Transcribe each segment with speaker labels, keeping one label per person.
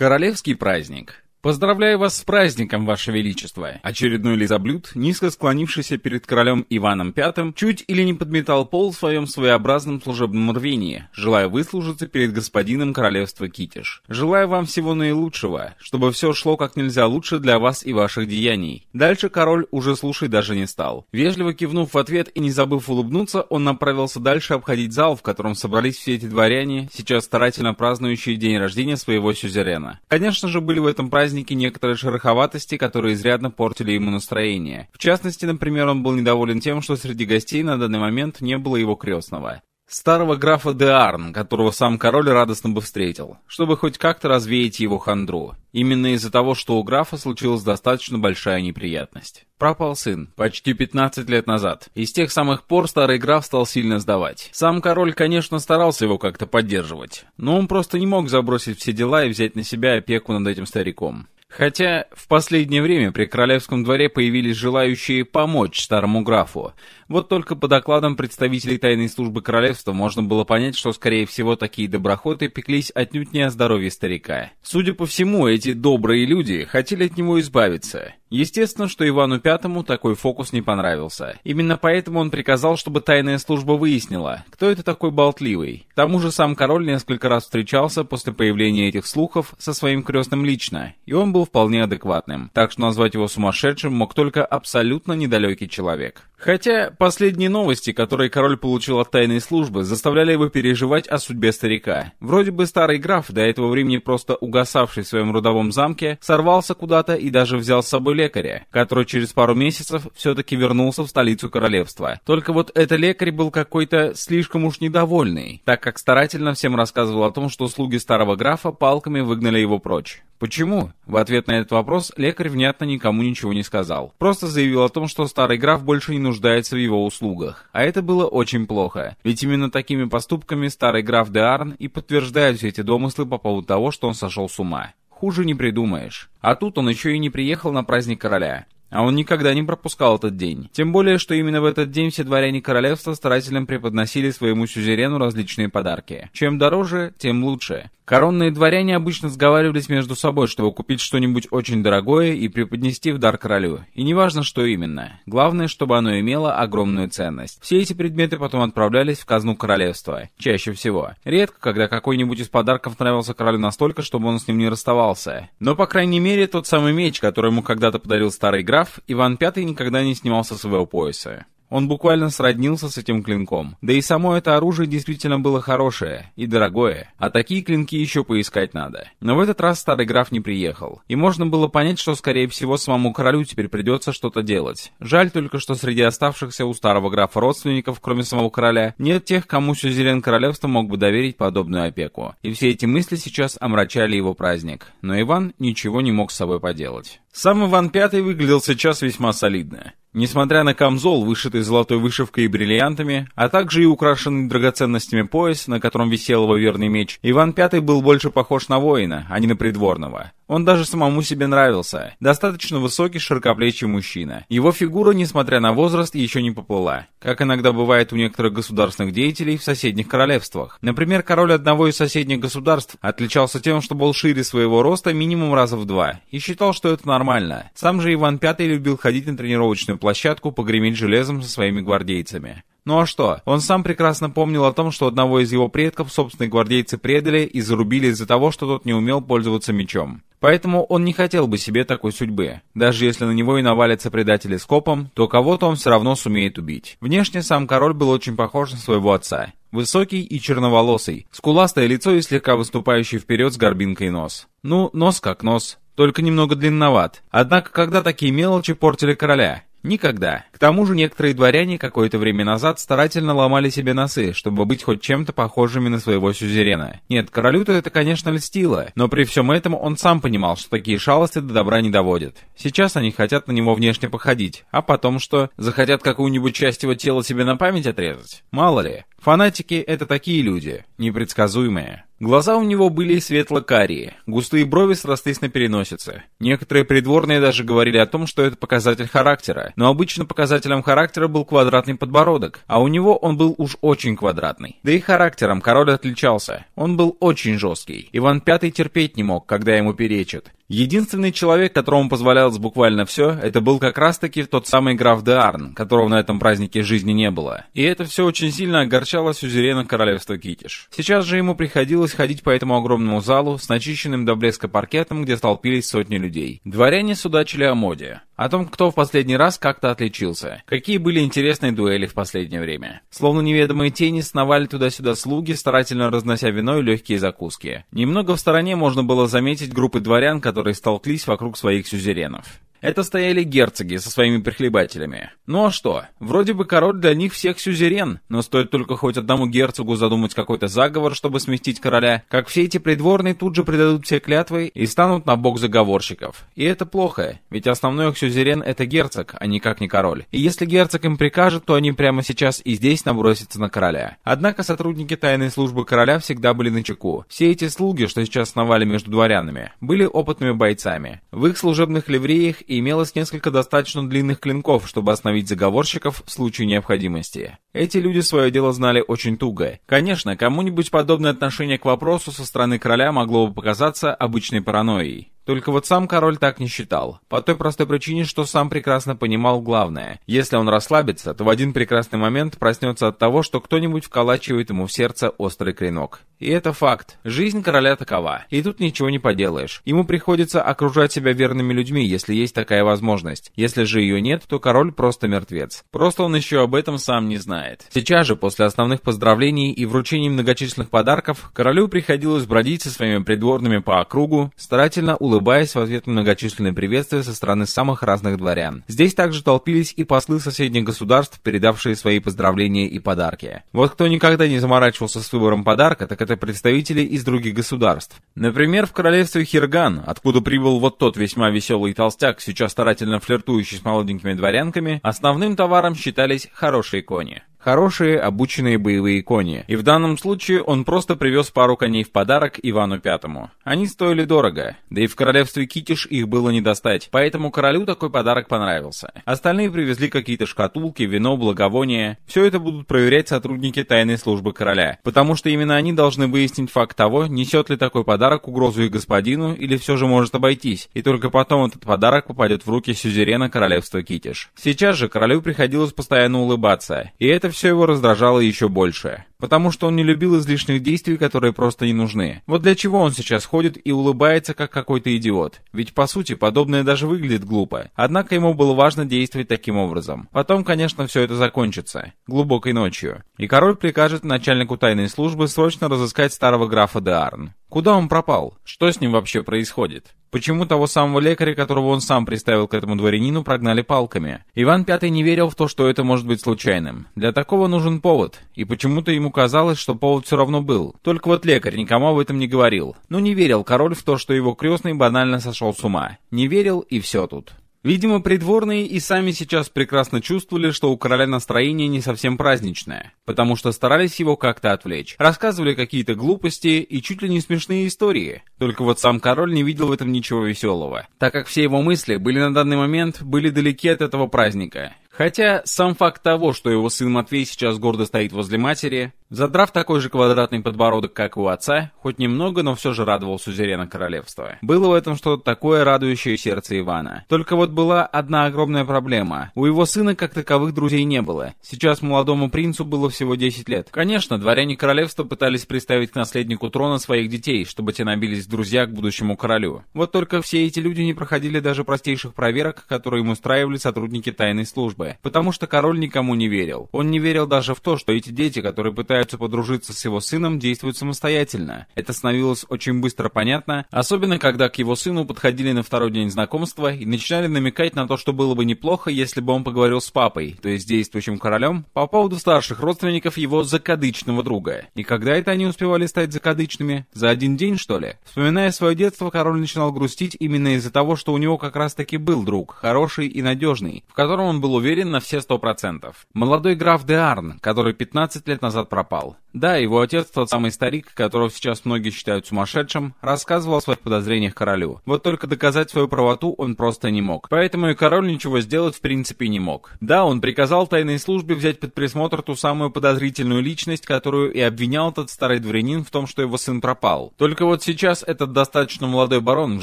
Speaker 1: Королевский праздник. Поздравляю вас с праздником, Ваше Величество! Очередной лизоблюд, низко склонившийся перед королем Иваном V, чуть или не подметал пол в своем своеобразном служебном рвении, желая выслужиться перед господином королевства Китиш. Желаю вам всего наилучшего, чтобы все шло как нельзя лучше для вас и ваших деяний. Дальше король уже слушать даже не стал. Вежливо кивнув в ответ и не забыв улыбнуться, он направился дальше обходить зал, в котором собрались все эти дворяне, сейчас старательно празднующие день рождения своего сюзерена. Конечно же, были в этом празднике празднике некоторые шероховатости, которые изрядно портили ему настроение. В частности, например, он был недоволен тем, что среди гостей на данный момент не было его крестного. Старого графа де Арн, которого сам король радостно бы встретил, чтобы хоть как-то развеять его хандру. Именно из-за того, что у графа случилась достаточно большая неприятность. Пропал сын, почти 15 лет назад. И с тех самых пор старый граф стал сильно сдавать. Сам король, конечно, старался его как-то поддерживать, но он просто не мог забросить все дела и взять на себя опеку над этим стариком. Хотя в последнее время при королевском дворе появились желающие помочь старому графу. Вот только по докладам представителей тайной службы королевства можно было понять, что, скорее всего, такие доброхоты пеклись отнюдь не о здоровье старика. Судя по всему, эти добрые люди хотели от него избавиться. Естественно, что Ивану Пятому такой фокус не понравился. Именно поэтому он приказал, чтобы тайная служба выяснила, кто это такой болтливый. К тому же сам король несколько раз встречался после появления этих слухов со своим крестным лично, и он был вполне адекватным, так что назвать его сумасшедшим мог только абсолютно недалекий человек. Хотя последние новости, которые король получил от тайной службы, заставляли его переживать о судьбе старика. Вроде бы старый граф, до этого времени просто угасавший в своем родовом замке, сорвался куда-то и даже взял с собой лекаря, который через пару месяцев все-таки вернулся в столицу королевства. Только вот этот лекарь был какой-то слишком уж недовольный, так как старательно всем рассказывал о том, что слуги старого графа палками выгнали его прочь. Почему? В ответ на этот вопрос лекарь внятно никому ничего не сказал. Просто заявил о том, что старый граф больше не нуждается в его услугах. А это было очень плохо. Ведь именно такими поступками старый граф де Арн и подтверждает все эти домыслы по поводу того, что он сошел с ума. Хуже не придумаешь. А тут он еще и не приехал на праздник короля. А он никогда не пропускал этот день. Тем более, что именно в этот день все дворяне королевства старательно преподносили своему сюзерену различные подарки. Чем дороже, тем лучше. Коронные дворяне обычно сговаривались между собой, чтобы купить что-нибудь очень дорогое и преподнести в дар королю. И неважно, что именно. Главное, чтобы оно имело огромную ценность. Все эти предметы потом отправлялись в казну королевства. Чаще всего. Редко, когда какой-нибудь из подарков нравился королю настолько, чтобы он с ним не расставался. Но, по крайней мере, тот самый меч, который ему когда-то подарил старый граф, Иван V никогда не снимал со своего пояса. Он буквально сроднился с этим клинком. Да и само это оружие действительно было хорошее и дорогое, а такие клинки еще поискать надо. Но в этот раз старый граф не приехал, и можно было понять, что скорее всего самому королю теперь придется что-то делать. Жаль только, что среди оставшихся у старого графа родственников, кроме самого короля, нет тех, кому сюзерен королевства мог бы доверить подобную опеку. И все эти мысли сейчас омрачали его праздник. Но Иван ничего не мог с собой поделать. Сам Иван Пятый выглядел сейчас весьма солидно. Несмотря на камзол, вышитый золотой вышивкой и бриллиантами, а также и украшенный драгоценностями пояс, на котором висел его верный меч, Иван V был больше похож на воина, а не на придворного. Он даже самому себе нравился. Достаточно высокий, широкоплечий мужчина. Его фигура, несмотря на возраст, еще не поплыла. Как иногда бывает у некоторых государственных деятелей в соседних королевствах. Например, король одного из соседних государств отличался тем, что был шире своего роста минимум раза в два. И считал, что это нормально. Сам же Иван V любил ходить на тренировочную площадку, погреметь железом со своими гвардейцами. Ну а что? Он сам прекрасно помнил о том, что одного из его предков собственные гвардейцы предали и зарубили из-за того, что тот не умел пользоваться мечом. Поэтому он не хотел бы себе такой судьбы. Даже если на него и навалятся предатели с копом, то кого-то он все равно сумеет убить. Внешне сам король был очень похож на своего отца. Высокий и черноволосый, скуластое лицо и слегка выступающий вперед с горбинкой нос. Ну, нос как нос, только немного длинноват. Однако, когда такие мелочи портили короля? Никогда. К тому же некоторые дворяне какое-то время назад старательно ломали себе носы, чтобы быть хоть чем-то похожими на своего сюзерена. Нет, королю-то это, конечно, льстило, но при всем этом он сам понимал, что такие шалости до добра не доводят. Сейчас они хотят на него внешне походить, а потом что? Захотят какую-нибудь часть его тела себе на память отрезать? Мало ли. Фанатики — это такие люди, непредсказуемые. Глаза у него были светло-карие, густые брови срослись на переносице. Некоторые придворные даже говорили о том, что это показатель характера, но обычно показателем характера был квадратный подбородок, а у него он был уж очень квадратный. Да и характером король отличался, он был очень жесткий. Иван V терпеть не мог, когда ему перечат. Единственный человек, которому позволялось буквально все, это был как раз-таки тот самый граф де Арн, которого на этом празднике жизни не было. И это все очень сильно огорчало сюзерена королевства Китиш. Сейчас же ему приходилось ходить по этому огромному залу с начищенным до блеска паркетом, где столпились сотни людей. Дворяне судачили о моде о том, кто в последний раз как-то отличился, какие были интересные дуэли в последнее время. Словно неведомые тени сновали туда-сюда слуги, старательно разнося вино и легкие закуски. Немного в стороне можно было заметить группы дворян, которые столклись вокруг своих сюзеренов. Это стояли герцоги со своими прихлебателями. Ну а что? Вроде бы король для них всех сюзерен, но стоит только хоть одному герцогу задумать какой-то заговор, чтобы сместить короля, как все эти придворные тут же предадут все клятвы и станут на бок заговорщиков. И это плохо, ведь основной их сюзерен это герцог, а никак не король. И если герцог им прикажет, то они прямо сейчас и здесь набросятся на короля. Однако сотрудники тайной службы короля всегда были на чеку. Все эти слуги, что сейчас сновали между дворянами, были опытными бойцами. В их служебных ливреях и имелось несколько достаточно длинных клинков, чтобы остановить заговорщиков в случае необходимости. Эти люди свое дело знали очень туго. Конечно, кому-нибудь подобное отношение к вопросу со стороны короля могло бы показаться обычной паранойей. Только вот сам король так не считал. По той простой причине, что сам прекрасно понимал главное. Если он расслабится, то в один прекрасный момент проснется от того, что кто-нибудь вколачивает ему в сердце острый клинок. И это факт. Жизнь короля такова. И тут ничего не поделаешь. Ему приходится окружать себя верными людьми, если есть такая возможность. Если же ее нет, то король просто мертвец. Просто он еще об этом сам не знает. Сейчас же, после основных поздравлений и вручений многочисленных подарков, королю приходилось бродить со своими придворными по округу, старательно улыбаться улыбаясь в ответ на многочисленные приветствия со стороны самых разных дворян. Здесь также толпились и послы соседних государств, передавшие свои поздравления и подарки. Вот кто никогда не заморачивался с выбором подарка, так это представители из других государств. Например, в королевстве Хирган, откуда прибыл вот тот весьма веселый толстяк, сейчас старательно флиртующий с молоденькими дворянками, основным товаром считались хорошие кони. Хорошие, обученные боевые кони. И в данном случае он просто привез пару коней в подарок Ивану Пятому. Они стоили дорого, да и в королевстве Китиш их было не достать, поэтому королю такой подарок понравился. Остальные привезли какие-то шкатулки, вино, благовония. Все это будут проверять сотрудники тайной службы короля, потому что именно они должны выяснить факт того, несет ли такой подарок угрозу их господину или все же может обойтись, и только потом этот подарок попадет в руки сюзерена королевства Китиш. Сейчас же королю приходилось постоянно улыбаться, и это все его раздражало еще больше. Потому что он не любил излишних действий, которые просто не нужны. Вот для чего он сейчас ходит и улыбается, как какой-то идиот. Ведь, по сути, подобное даже выглядит глупо. Однако ему было важно действовать таким образом. Потом, конечно, все это закончится. Глубокой ночью. И король прикажет начальнику тайной службы срочно разыскать старого графа де Арн. Куда он пропал? Что с ним вообще происходит? Почему того самого лекаря, которого он сам приставил к этому дворянину, прогнали палками? Иван Пятый не верил в то, что это может быть случайным. Для такого нужен повод. И почему-то ему казалось, что повод все равно был. Только вот лекарь никому об этом не говорил. Но не верил король в то, что его крестный банально сошел с ума. Не верил и все тут. Видимо, придворные и сами сейчас прекрасно чувствовали, что у короля настроение не совсем праздничное, потому что старались его как-то отвлечь. Рассказывали какие-то глупости и чуть ли не смешные истории. Только вот сам король не видел в этом ничего веселого, так как все его мысли были на данный момент были далеки от этого праздника. Хотя сам факт того, что его сын Матвей сейчас гордо стоит возле матери, задрав такой же квадратный подбородок, как у отца, хоть немного, но все же радовал сюзерена королевства. Было в этом что-то такое радующее сердце Ивана. Только вот была одна огромная проблема. У его сына как таковых друзей не было. Сейчас молодому принцу было всего 10 лет. Конечно, дворяне королевства пытались представить к наследнику трона своих детей, чтобы те набились друзья к будущему королю. Вот только все эти люди не проходили даже простейших проверок, которые им устраивали сотрудники тайной службы потому что король никому не верил. Он не верил даже в то, что эти дети, которые пытаются подружиться с его сыном, действуют самостоятельно. Это становилось очень быстро понятно, особенно когда к его сыну подходили на второй день знакомства и начинали намекать на то, что было бы неплохо, если бы он поговорил с папой, то есть действующим королем, по поводу старших родственников его закадычного друга. И когда это они успевали стать закадычными? За один день, что ли? Вспоминая свое детство, король начинал грустить именно из-за того, что у него как раз таки был друг, хороший и надежный, в котором он был уверен, на все сто процентов. Молодой граф де Арн, который 15 лет назад пропал, пропал. Да, его отец, тот самый старик, которого сейчас многие считают сумасшедшим, рассказывал о своих подозрениях королю. Вот только доказать свою правоту он просто не мог. Поэтому и король ничего сделать в принципе не мог. Да, он приказал тайной службе взять под присмотр ту самую подозрительную личность, которую и обвинял этот старый дворянин в том, что его сын пропал. Только вот сейчас этот достаточно молодой барон, в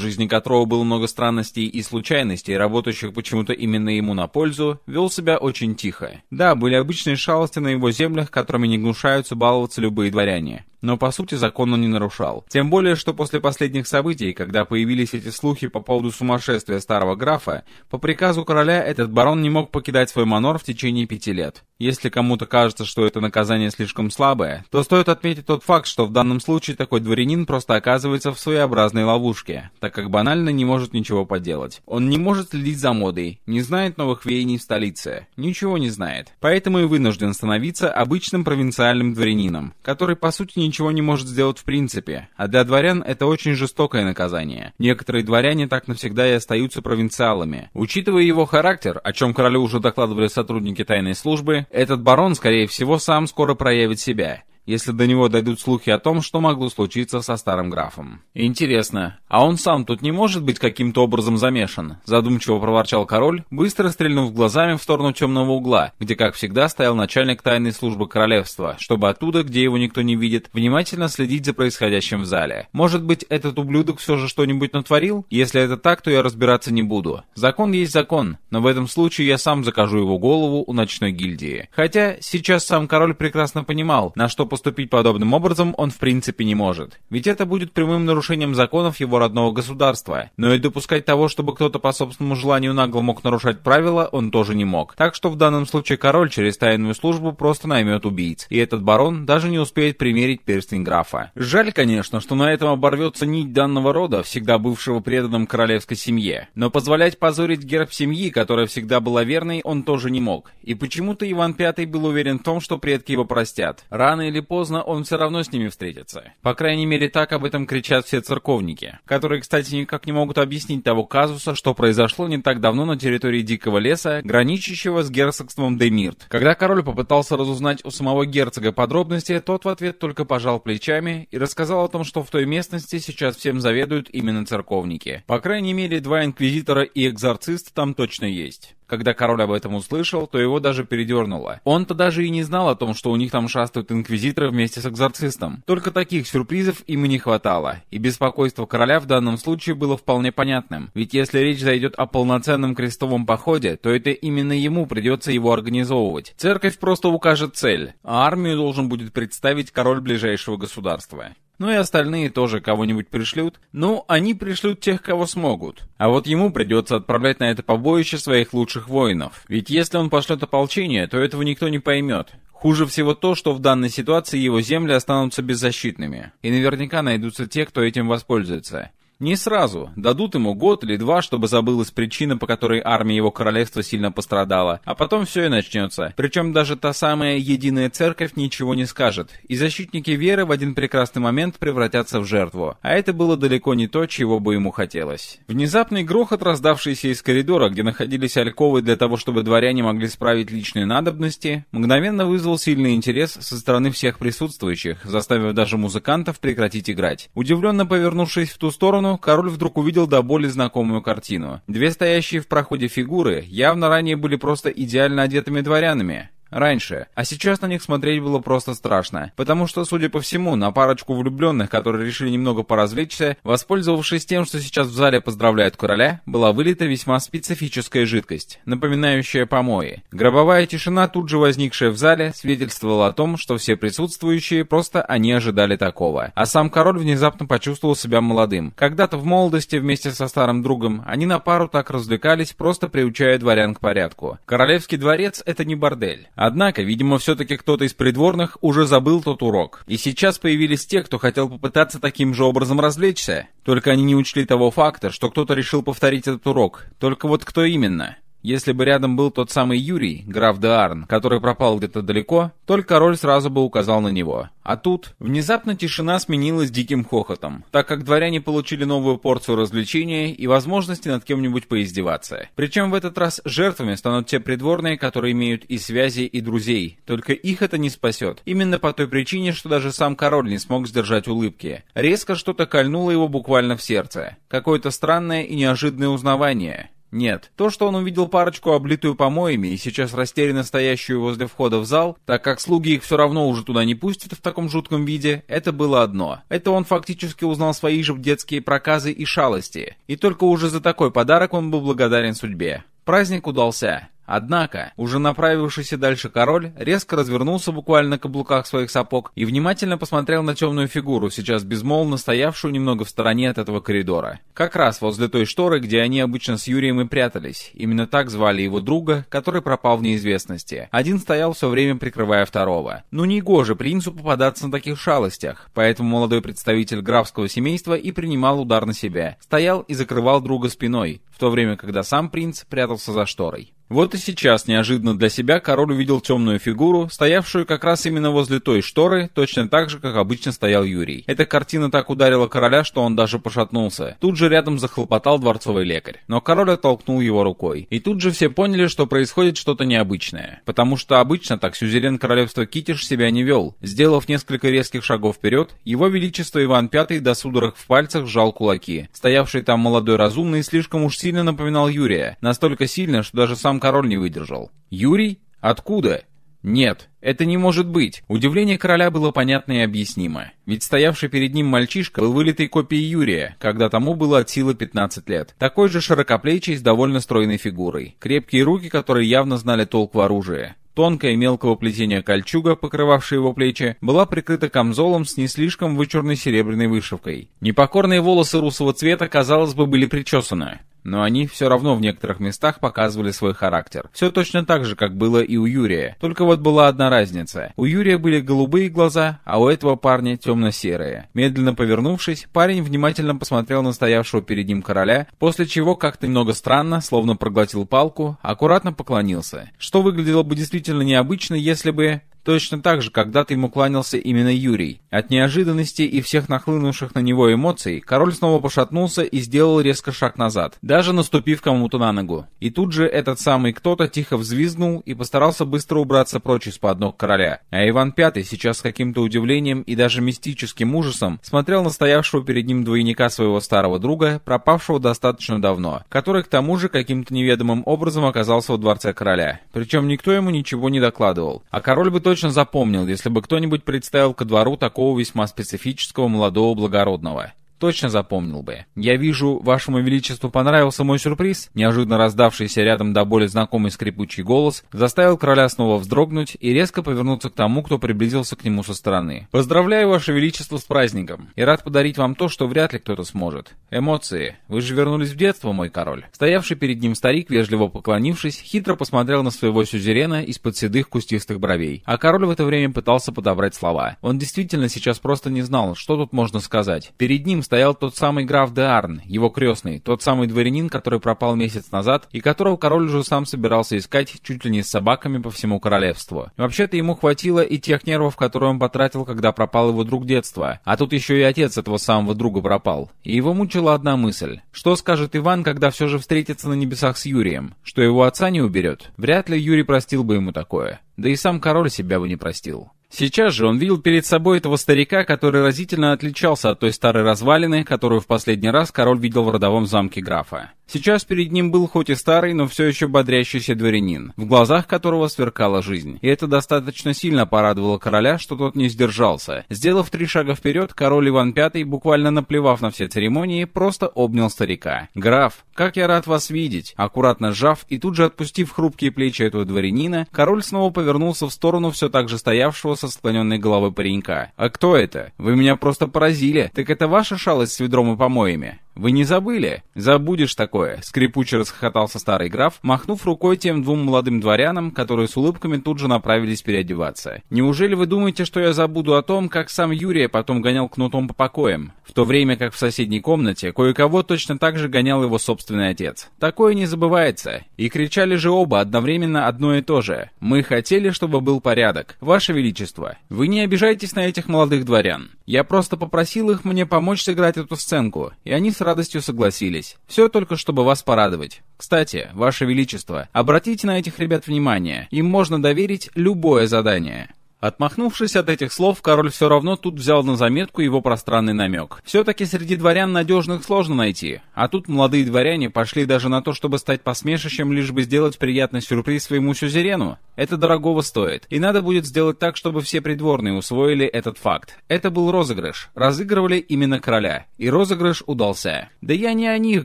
Speaker 1: жизни которого было много странностей и случайностей, работающих почему-то именно ему на пользу, вел себя очень тихо. Да, были обычные шалости на его землях, которыми не гнушаются баловаться любые дворяне но по сути закон он не нарушал. Тем более, что после последних событий, когда появились эти слухи по поводу сумасшествия старого графа, по приказу короля этот барон не мог покидать свой манор в течение пяти лет. Если кому-то кажется, что это наказание слишком слабое, то стоит отметить тот факт, что в данном случае такой дворянин просто оказывается в своеобразной ловушке, так как банально не может ничего поделать. Он не может следить за модой, не знает новых веяний в столице, ничего не знает. Поэтому и вынужден становиться обычным провинциальным дворянином, который по сути не ничего не может сделать в принципе, а для дворян это очень жестокое наказание. Некоторые дворяне так навсегда и остаются провинциалами. Учитывая его характер, о чем королю уже докладывали сотрудники тайной службы, этот барон, скорее всего, сам скоро проявит себя если до него дойдут слухи о том, что могло случиться со старым графом. Интересно, а он сам тут не может быть каким-то образом замешан? Задумчиво проворчал король, быстро стрельнув глазами в сторону темного угла, где, как всегда, стоял начальник тайной службы королевства, чтобы оттуда, где его никто не видит, внимательно следить за происходящим в зале. Может быть, этот ублюдок все же что-нибудь натворил? Если это так, то я разбираться не буду. Закон есть закон, но в этом случае я сам закажу его голову у ночной гильдии. Хотя сейчас сам король прекрасно понимал, на что поступить подобным образом он в принципе не может. Ведь это будет прямым нарушением законов его родного государства. Но и допускать того, чтобы кто-то по собственному желанию нагло мог нарушать правила, он тоже не мог. Так что в данном случае король через тайную службу просто наймет убийц. И этот барон даже не успеет примерить перстень графа. Жаль, конечно, что на этом оборвется нить данного рода, всегда бывшего преданным королевской семье. Но позволять позорить герб семьи, которая всегда была верной, он тоже не мог. И почему-то Иван V был уверен в том, что предки его простят. Рано или поздно он все равно с ними встретится. По крайней мере, так об этом кричат все церковники, которые, кстати, никак не могут объяснить того казуса, что произошло не так давно на территории Дикого леса, граничащего с герцогством Демирт. Когда король попытался разузнать у самого герцога подробности, тот в ответ только пожал плечами и рассказал о том, что в той местности сейчас всем заведуют именно церковники. По крайней мере, два инквизитора и экзорцист там точно есть. Когда король об этом услышал, то его даже передернуло. Он-то даже и не знал о том, что у них там шастают инквизиторы вместе с экзорцистом. Только таких сюрпризов им и не хватало. И беспокойство короля в данном случае было вполне понятным. Ведь если речь зайдет о полноценном крестовом походе, то это именно ему придется его организовывать. Церковь просто укажет цель, а армию должен будет представить король ближайшего государства. Ну и остальные тоже кого-нибудь пришлют. Ну, они пришлют тех, кого смогут. А вот ему придется отправлять на это побоище своих лучших воинов. Ведь если он пошлет ополчение, то этого никто не поймет. Хуже всего то, что в данной ситуации его земли останутся беззащитными. И наверняка найдутся те, кто этим воспользуется. Не сразу. Дадут ему год или два, чтобы забылась причина, по которой армия его королевства сильно пострадала. А потом все и начнется. Причем даже та самая единая церковь ничего не скажет. И защитники веры в один прекрасный момент превратятся в жертву. А это было далеко не то, чего бы ему хотелось. Внезапный грохот, раздавшийся из коридора, где находились альковы для того, чтобы дворяне могли справить личные надобности, мгновенно вызвал сильный интерес со стороны всех присутствующих, заставив даже музыкантов прекратить играть. Удивленно повернувшись в ту сторону, сторону, король вдруг увидел до боли знакомую картину. Две стоящие в проходе фигуры явно ранее были просто идеально одетыми дворянами. Раньше. А сейчас на них смотреть было просто страшно. Потому что, судя по всему, на парочку влюбленных, которые решили немного поразвлечься, воспользовавшись тем, что сейчас в зале поздравляют короля, была вылита весьма специфическая жидкость, напоминающая помои. Гробовая тишина, тут же возникшая в зале, свидетельствовала о том, что все присутствующие просто они ожидали такого. А сам король внезапно почувствовал себя молодым. Когда-то в молодости вместе со старым другом они на пару так развлекались, просто приучая дворян к порядку. Королевский дворец — это не бордель. Однако, видимо, все-таки кто-то из придворных уже забыл тот урок. И сейчас появились те, кто хотел попытаться таким же образом развлечься. Только они не учли того факта, что кто-то решил повторить этот урок. Только вот кто именно? Если бы рядом был тот самый Юрий, граф де Арн, который пропал где-то далеко, только король сразу бы указал на него. А тут внезапно тишина сменилась диким хохотом, так как дворяне получили новую порцию развлечения и возможности над кем-нибудь поиздеваться. Причем в этот раз жертвами станут те придворные, которые имеют и связи, и друзей. Только их это не спасет. Именно по той причине, что даже сам король не смог сдержать улыбки. Резко что-то кольнуло его буквально в сердце. Какое-то странное и неожиданное узнавание. Нет, то, что он увидел парочку, облитую помоями, и сейчас растерянно стоящую возле входа в зал, так как слуги их все равно уже туда не пустят в таком жутком виде, это было одно. Это он фактически узнал свои же детские проказы и шалости. И только уже за такой подарок он был благодарен судьбе. Праздник удался. Однако, уже направившийся дальше король резко развернулся буквально на каблуках своих сапог и внимательно посмотрел на темную фигуру, сейчас безмолвно стоявшую немного в стороне от этого коридора. Как раз возле той шторы, где они обычно с Юрием и прятались. Именно так звали его друга, который пропал в неизвестности. Один стоял все время прикрывая второго. Ну не гоже принцу попадаться на таких шалостях, поэтому молодой представитель графского семейства и принимал удар на себя. Стоял и закрывал друга спиной, в то время, когда сам принц прятался за шторой. Вот и сейчас, неожиданно для себя, король увидел темную фигуру, стоявшую как раз именно возле той шторы, точно так же, как обычно стоял Юрий. Эта картина так ударила короля, что он даже пошатнулся. Тут же рядом захлопотал дворцовый лекарь. Но король оттолкнул его рукой. И тут же все поняли, что происходит что-то необычное. Потому что обычно так сюзерен королевства Китиш себя не вел. Сделав несколько резких шагов вперед, его величество Иван V до судорог в пальцах сжал кулаки. Стоявший там молодой разумный слишком уж сильно напоминал Юрия. Настолько сильно, что даже сам король не выдержал. «Юрий? Откуда?» «Нет, это не может быть!» Удивление короля было понятно и объяснимо. Ведь стоявший перед ним мальчишка был вылитой копией Юрия, когда тому было от силы 15 лет. Такой же широкоплечий с довольно стройной фигурой. Крепкие руки, которые явно знали толк в оружии. Тонкая мелкого плетения кольчуга, покрывавшая его плечи, была прикрыта камзолом с не слишком вычурной серебряной вышивкой. Непокорные волосы русого цвета, казалось бы, были причесаны но они все равно в некоторых местах показывали свой характер. Все точно так же, как было и у Юрия. Только вот была одна разница. У Юрия были голубые глаза, а у этого парня темно-серые. Медленно повернувшись, парень внимательно посмотрел на стоявшего перед ним короля, после чего как-то немного странно, словно проглотил палку, аккуратно поклонился. Что выглядело бы действительно необычно, если бы Точно так же когда-то ему кланялся именно Юрий. От неожиданности и всех нахлынувших на него эмоций, король снова пошатнулся и сделал резко шаг назад, даже наступив кому-то на ногу. И тут же этот самый кто-то тихо взвизгнул и постарался быстро убраться прочь из-под ног короля. А Иван Пятый сейчас с каким-то удивлением и даже мистическим ужасом смотрел на стоявшего перед ним двойника своего старого друга, пропавшего достаточно давно, который к тому же каким-то неведомым образом оказался во дворце короля. Причем никто ему ничего не докладывал. А король бы точно точно запомнил, если бы кто-нибудь представил ко двору такого весьма специфического молодого благородного точно запомнил бы. «Я вижу, вашему величеству понравился мой сюрприз?» Неожиданно раздавшийся рядом до боли знакомый скрипучий голос заставил короля снова вздрогнуть и резко повернуться к тому, кто приблизился к нему со стороны. «Поздравляю, ваше величество, с праздником, и рад подарить вам то, что вряд ли кто-то сможет. Эмоции. Вы же вернулись в детство, мой король». Стоявший перед ним старик, вежливо поклонившись, хитро посмотрел на своего сюзерена из-под седых кустистых бровей. А король в это время пытался подобрать слова. Он действительно сейчас просто не знал, что тут можно сказать. Перед ним стоял тот самый граф де Арн, его крестный, тот самый дворянин, который пропал месяц назад и которого король уже сам собирался искать чуть ли не с собаками по всему королевству. Вообще-то ему хватило и тех нервов, которые он потратил, когда пропал его друг детства, а тут еще и отец этого самого друга пропал. И его мучила одна мысль. Что скажет Иван, когда все же встретится на небесах с Юрием? Что его отца не уберет? Вряд ли Юрий простил бы ему такое. Да и сам король себя бы не простил. Сейчас же он видел перед собой этого старика, который разительно отличался от той старой развалины, которую в последний раз король видел в родовом замке графа. Сейчас перед ним был хоть и старый, но все еще бодрящийся дворянин, в глазах которого сверкала жизнь. И это достаточно сильно порадовало короля, что тот не сдержался. Сделав три шага вперед, король Иван V, буквально наплевав на все церемонии, просто обнял старика. «Граф, как я рад вас видеть!» Аккуратно сжав и тут же отпустив хрупкие плечи этого дворянина, король снова повернулся в сторону все так же стоявшего со склоненной головой паренька. «А кто это? Вы меня просто поразили. Так это ваша шалость с ведром и помоями?» Вы не забыли? Забудешь такое, скрипуче расхохотался старый граф, махнув рукой тем двум молодым дворянам, которые с улыбками тут же направились переодеваться. Неужели вы думаете, что я забуду о том, как сам Юрия потом гонял кнутом по покоям, в то время как в соседней комнате кое-кого точно так же гонял его собственный отец? Такое не забывается. И кричали же оба одновременно одно и то же. Мы хотели, чтобы был порядок. Ваше Величество, вы не обижайтесь на этих молодых дворян. Я просто попросил их мне помочь сыграть эту сценку, и они с радостью согласились. Все только чтобы вас порадовать. Кстати, Ваше Величество, обратите на этих ребят внимание, им можно доверить любое задание. Отмахнувшись от этих слов, король все равно тут взял на заметку его пространный намек. Все-таки среди дворян надежных сложно найти, а тут молодые дворяне пошли даже на то, чтобы стать посмешищем, лишь бы сделать приятный сюрприз своему сюзерену. Это дорогого стоит, и надо будет сделать так, чтобы все придворные усвоили этот факт. Это был розыгрыш. Разыгрывали именно короля, и розыгрыш удался. Да я не о них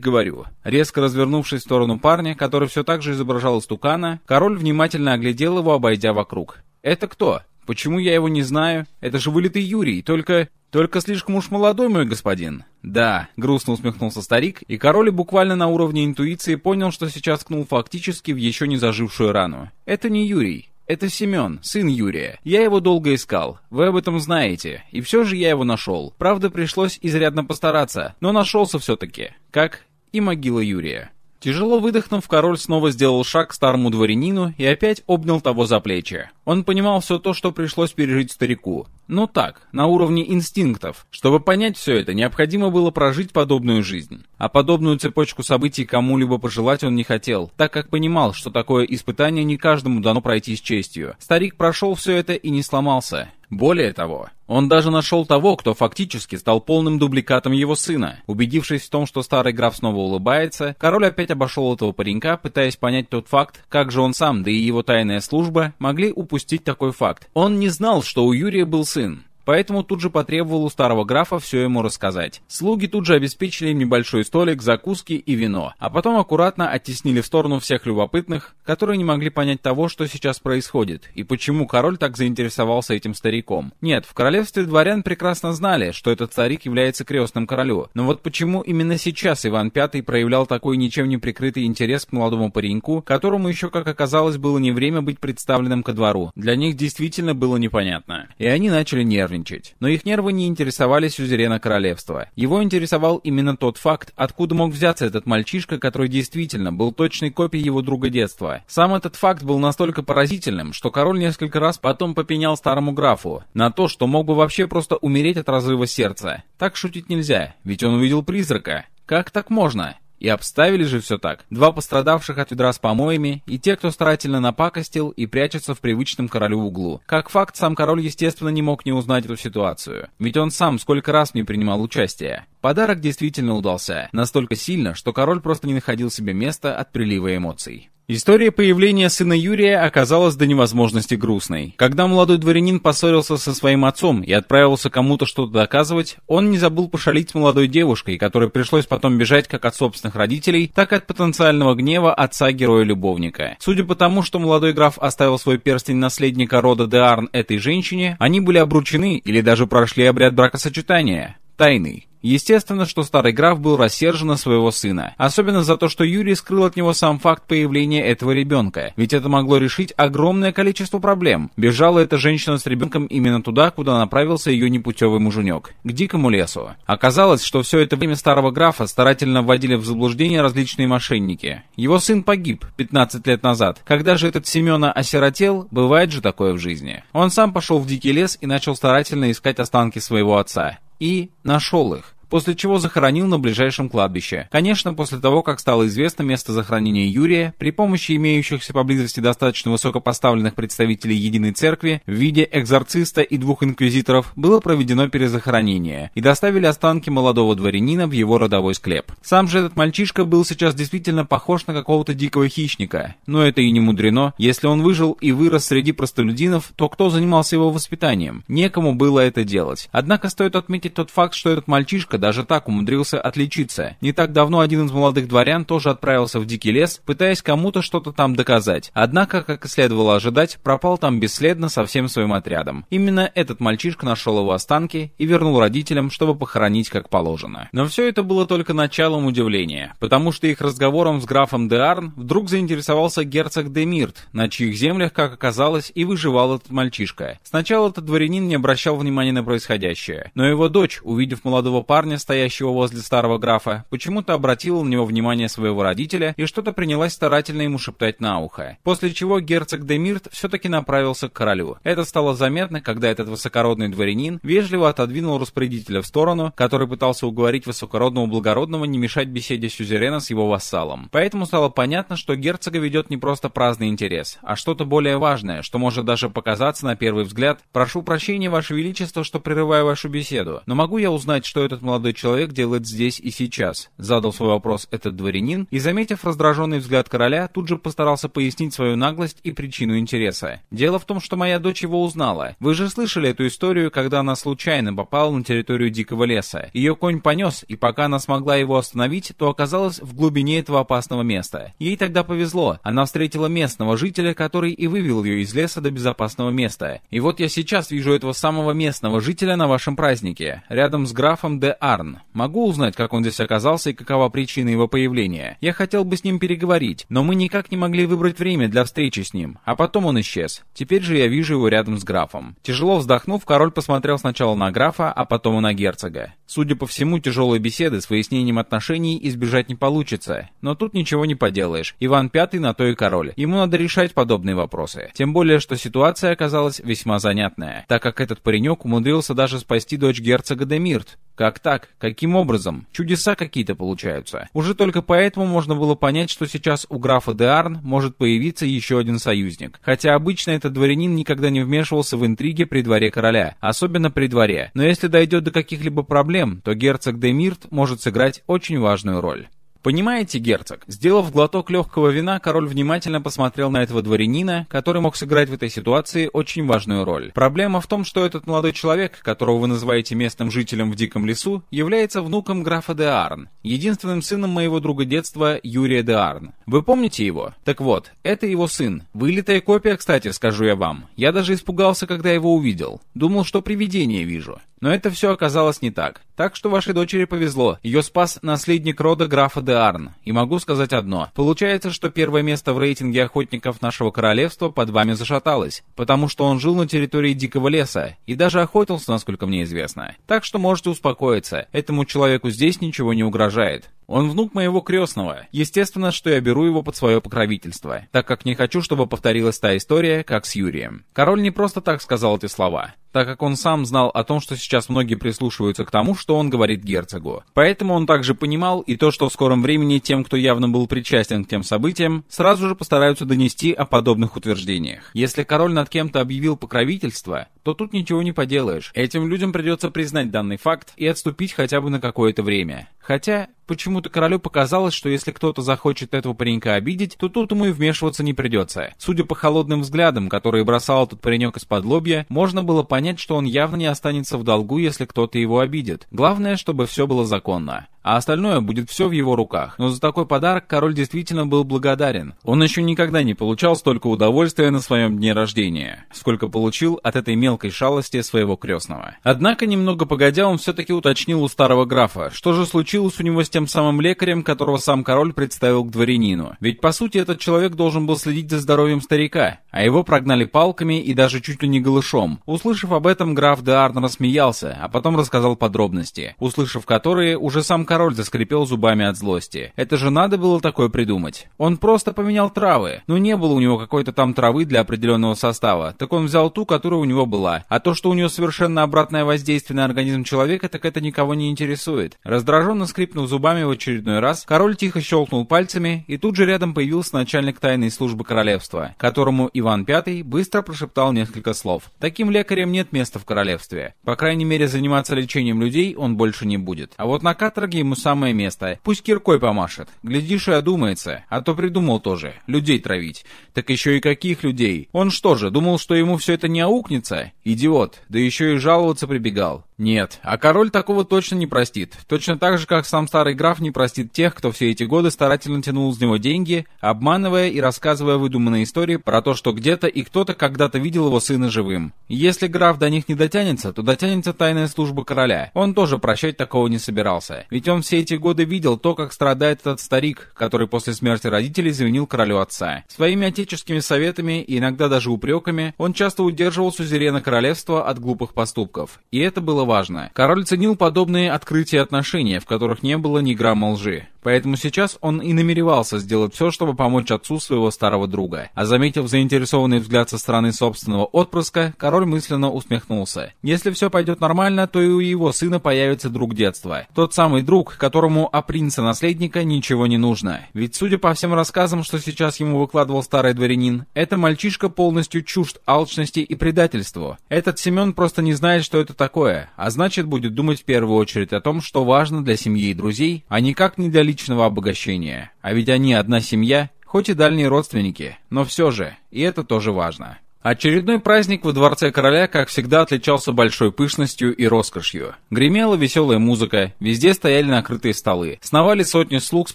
Speaker 1: говорю. Резко развернувшись в сторону парня, который все так же изображал стукана, король внимательно оглядел его, обойдя вокруг. «Это кто?» Почему я его не знаю? Это же вылитый Юрий, только... Только слишком уж молодой, мой господин. Да, грустно усмехнулся старик, и король буквально на уровне интуиции понял, что сейчас ткнул фактически в еще не зажившую рану. Это не Юрий. Это Семен, сын Юрия. Я его долго искал. Вы об этом знаете. И все же я его нашел. Правда, пришлось изрядно постараться, но нашелся все-таки. Как и могила Юрия. Тяжело выдохнув, король снова сделал шаг к старому дворянину и опять обнял того за плечи. Он понимал все то, что пришлось пережить старику. Ну так, на уровне инстинктов. Чтобы понять все это, необходимо было прожить подобную жизнь. А подобную цепочку событий кому-либо пожелать он не хотел, так как понимал, что такое испытание не каждому дано пройти с честью. Старик прошел все это и не сломался. Более того, он даже нашел того, кто фактически стал полным дубликатом его сына. Убедившись в том, что старый граф снова улыбается, король опять обошел этого паренька, пытаясь понять тот факт, как же он сам, да и его тайная служба, могли упустить такой факт. Он не знал, что у Юрия был сын. Поэтому тут же потребовал у старого графа все ему рассказать. Слуги тут же обеспечили им небольшой столик, закуски и вино, а потом аккуратно оттеснили в сторону всех любопытных, которые не могли понять того, что сейчас происходит, и почему король так заинтересовался этим стариком. Нет, в королевстве дворян прекрасно знали, что этот старик является крестным королю, но вот почему именно сейчас Иван V проявлял такой ничем не прикрытый интерес к молодому пареньку, которому еще, как оказалось, было не время быть представленным ко двору, для них действительно было непонятно. И они начали нервничать нервничать. Но их нервы не интересовали сюзерена королевства. Его интересовал именно тот факт, откуда мог взяться этот мальчишка, который действительно был точной копией его друга детства. Сам этот факт был настолько поразительным, что король несколько раз потом попенял старому графу на то, что мог бы вообще просто умереть от разрыва сердца. Так шутить нельзя, ведь он увидел призрака. Как так можно? И обставили же все так. Два пострадавших от ведра с помоями, и те, кто старательно напакостил и прячется в привычном королю углу. Как факт, сам король, естественно, не мог не узнать эту ситуацию. Ведь он сам сколько раз не принимал участия. Подарок действительно удался. Настолько сильно, что король просто не находил себе места от прилива эмоций. История появления сына Юрия оказалась до невозможности грустной. Когда молодой дворянин поссорился со своим отцом и отправился кому-то что-то доказывать, он не забыл пошалить с молодой девушкой, которой пришлось потом бежать как от собственных родителей, так и от потенциального гнева отца героя-любовника. Судя по тому, что молодой граф оставил свой перстень наследника рода Деарн этой женщине, они были обручены или даже прошли обряд бракосочетания. Тайный. Естественно, что старый граф был рассержен на своего сына. Особенно за то, что Юрий скрыл от него сам факт появления этого ребенка. Ведь это могло решить огромное количество проблем. Бежала эта женщина с ребенком именно туда, куда направился ее непутевый муженек. К дикому лесу. Оказалось, что все это время старого графа старательно вводили в заблуждение различные мошенники. Его сын погиб 15 лет назад. Когда же этот Семена осиротел, бывает же такое в жизни. Он сам пошел в дикий лес и начал старательно искать останки своего отца. И нашел их после чего захоронил на ближайшем кладбище. Конечно, после того, как стало известно место захоронения Юрия, при помощи имеющихся поблизости достаточно высокопоставленных представителей Единой Церкви в виде экзорциста и двух инквизиторов было проведено перезахоронение и доставили останки молодого дворянина в его родовой склеп. Сам же этот мальчишка был сейчас действительно похож на какого-то дикого хищника, но это и не мудрено. Если он выжил и вырос среди простолюдинов, то кто занимался его воспитанием? Некому было это делать. Однако стоит отметить тот факт, что этот мальчишка даже так умудрился отличиться. Не так давно один из молодых дворян тоже отправился в дикий лес, пытаясь кому-то что-то там доказать. Однако, как и следовало ожидать, пропал там бесследно со всем своим отрядом. Именно этот мальчишка нашел его останки и вернул родителям, чтобы похоронить как положено. Но все это было только началом удивления, потому что их разговором с графом де Арн вдруг заинтересовался герцог де Мирт, на чьих землях, как оказалось, и выживал этот мальчишка. Сначала этот дворянин не обращал внимания на происходящее, но его дочь, увидев молодого парня, стоящего возле старого графа, почему-то обратила на него внимание своего родителя и что-то принялась старательно ему шептать на ухо. После чего герцог де Мирт все-таки направился к королю. Это стало заметно, когда этот высокородный дворянин вежливо отодвинул распорядителя в сторону, который пытался уговорить высокородного благородного не мешать беседе сюзерена с его вассалом. Поэтому стало понятно, что герцога ведет не просто праздный интерес, а что-то более важное, что может даже показаться на первый взгляд. Прошу прощения, Ваше Величество, что прерываю вашу беседу, но могу я узнать, что этот молодой человек делает здесь и сейчас? Задал свой вопрос этот дворянин и, заметив раздраженный взгляд короля, тут же постарался пояснить свою наглость и причину интереса. Дело в том, что моя дочь его узнала. Вы же слышали эту историю, когда она случайно попала на территорию дикого леса. Ее конь понес, и пока она смогла его остановить, то оказалась в глубине этого опасного места. Ей тогда повезло. Она встретила местного жителя, который и вывел ее из леса до безопасного места. И вот я сейчас вижу этого самого местного жителя на вашем празднике, рядом с графом де Арн. Могу узнать, как он здесь оказался и какова причина его появления. Я хотел бы с ним переговорить, но мы никак не могли выбрать время для встречи с ним, а потом он исчез. Теперь же я вижу его рядом с графом. Тяжело вздохнув, король посмотрел сначала на графа, а потом и на герцога. Судя по всему, тяжелой беседы с выяснением отношений избежать не получится. Но тут ничего не поделаешь. Иван Пятый на то и король. Ему надо решать подобные вопросы. Тем более, что ситуация оказалась весьма занятная, так как этот паренек умудрился даже спасти дочь герцога Демирт, как так? Каким образом? Чудеса какие-то получаются. Уже только поэтому можно было понять, что сейчас у графа де Арн может появиться еще один союзник. Хотя обычно этот дворянин никогда не вмешивался в интриги при дворе короля, особенно при дворе. Но если дойдет до каких-либо проблем, то герцог де Мирт может сыграть очень важную роль. «Понимаете, герцог?» Сделав глоток легкого вина, король внимательно посмотрел на этого дворянина, который мог сыграть в этой ситуации очень важную роль. Проблема в том, что этот молодой человек, которого вы называете местным жителем в диком лесу, является внуком графа де Арн, единственным сыном моего друга детства Юрия де Арн. Вы помните его? Так вот, это его сын. Вылитая копия, кстати, скажу я вам. Я даже испугался, когда его увидел. Думал, что привидение вижу. Но это все оказалось не так. Так что вашей дочери повезло. Ее спас наследник рода графа де Арн. И могу сказать одно. Получается, что первое место в рейтинге охотников нашего королевства под вами зашаталось. Потому что он жил на территории дикого леса. И даже охотился, насколько мне известно. Так что можете успокоиться. Этому человеку здесь ничего не угрожает. Он внук моего крестного. Естественно, что я беру его под свое покровительство, так как не хочу, чтобы повторилась та история, как с Юрием. Король не просто так сказал эти слова так как он сам знал о том, что сейчас многие прислушиваются к тому, что он говорит герцогу. Поэтому он также понимал и то, что в скором времени тем, кто явно был причастен к тем событиям, сразу же постараются донести о подобных утверждениях. Если король над кем-то объявил покровительство, то тут ничего не поделаешь. Этим людям придется признать данный факт и отступить хотя бы на какое-то время. Хотя, почему-то королю показалось, что если кто-то захочет этого паренька обидеть, то тут ему и вмешиваться не придется. Судя по холодным взглядам, которые бросал этот паренек из-под лобья, можно было понять, что он явно не останется в долгу, если кто-то его обидит. Главное, чтобы все было законно а остальное будет все в его руках. Но за такой подарок король действительно был благодарен. Он еще никогда не получал столько удовольствия на своем дне рождения, сколько получил от этой мелкой шалости своего крестного. Однако, немного погодя, он все-таки уточнил у старого графа, что же случилось у него с тем самым лекарем, которого сам король представил к дворянину. Ведь, по сути, этот человек должен был следить за здоровьем старика, а его прогнали палками и даже чуть ли не голышом. Услышав об этом, граф де Арн рассмеялся, а потом рассказал подробности, услышав которые, уже сам король король заскрипел зубами от злости. Это же надо было такое придумать. Он просто поменял травы. Но не было у него какой-то там травы для определенного состава. Так он взял ту, которая у него была. А то, что у него совершенно обратное воздействие на организм человека, так это никого не интересует. Раздраженно скрипнув зубами в очередной раз, король тихо щелкнул пальцами, и тут же рядом появился начальник тайной службы королевства, которому Иван Пятый быстро прошептал несколько слов. Таким лекарем нет места в королевстве. По крайней мере, заниматься лечением людей он больше не будет. А вот на каторге ему самое место. Пусть киркой помашет. Глядишь и одумается. А то придумал тоже. Людей травить. Так еще и каких людей? Он что же, думал, что ему все это не аукнется? Идиот. Да еще и жаловаться прибегал. Нет, а король такого точно не простит. Точно так же, как сам старый граф не простит тех, кто все эти годы старательно тянул с него деньги, обманывая и рассказывая выдуманные истории про то, что где-то и кто-то когда-то видел его сына живым. Если граф до них не дотянется, то дотянется тайная служба короля. Он тоже прощать такого не собирался. Ведь он все эти годы видел то, как страдает этот старик, который после смерти родителей заменил королю отца. Своими отеческими советами и иногда даже упреками он часто удерживал сюзерена королевства от глупых поступков. И это было важно. Король ценил подобные открытия отношения, в которых не было ни грамма лжи. Поэтому сейчас он и намеревался сделать все, чтобы помочь отцу своего старого друга. А заметив заинтересованный взгляд со стороны собственного отпрыска, король мысленно усмехнулся. Если все пойдет нормально, то и у его сына появится друг детства. Тот самый друг, которому о принца-наследника ничего не нужно. Ведь судя по всем рассказам, что сейчас ему выкладывал старый дворянин, это мальчишка полностью чужд алчности и предательству. Этот Семен просто не знает, что это такое, а значит будет думать в первую очередь о том, что важно для семьи и друзей, а никак не для личного обогащения. А ведь они одна семья, хоть и дальние родственники, но все же, и это тоже важно. Очередной праздник во дворце короля, как всегда, отличался большой пышностью и роскошью. Гремела веселая музыка, везде стояли накрытые столы. Сновали сотни слуг с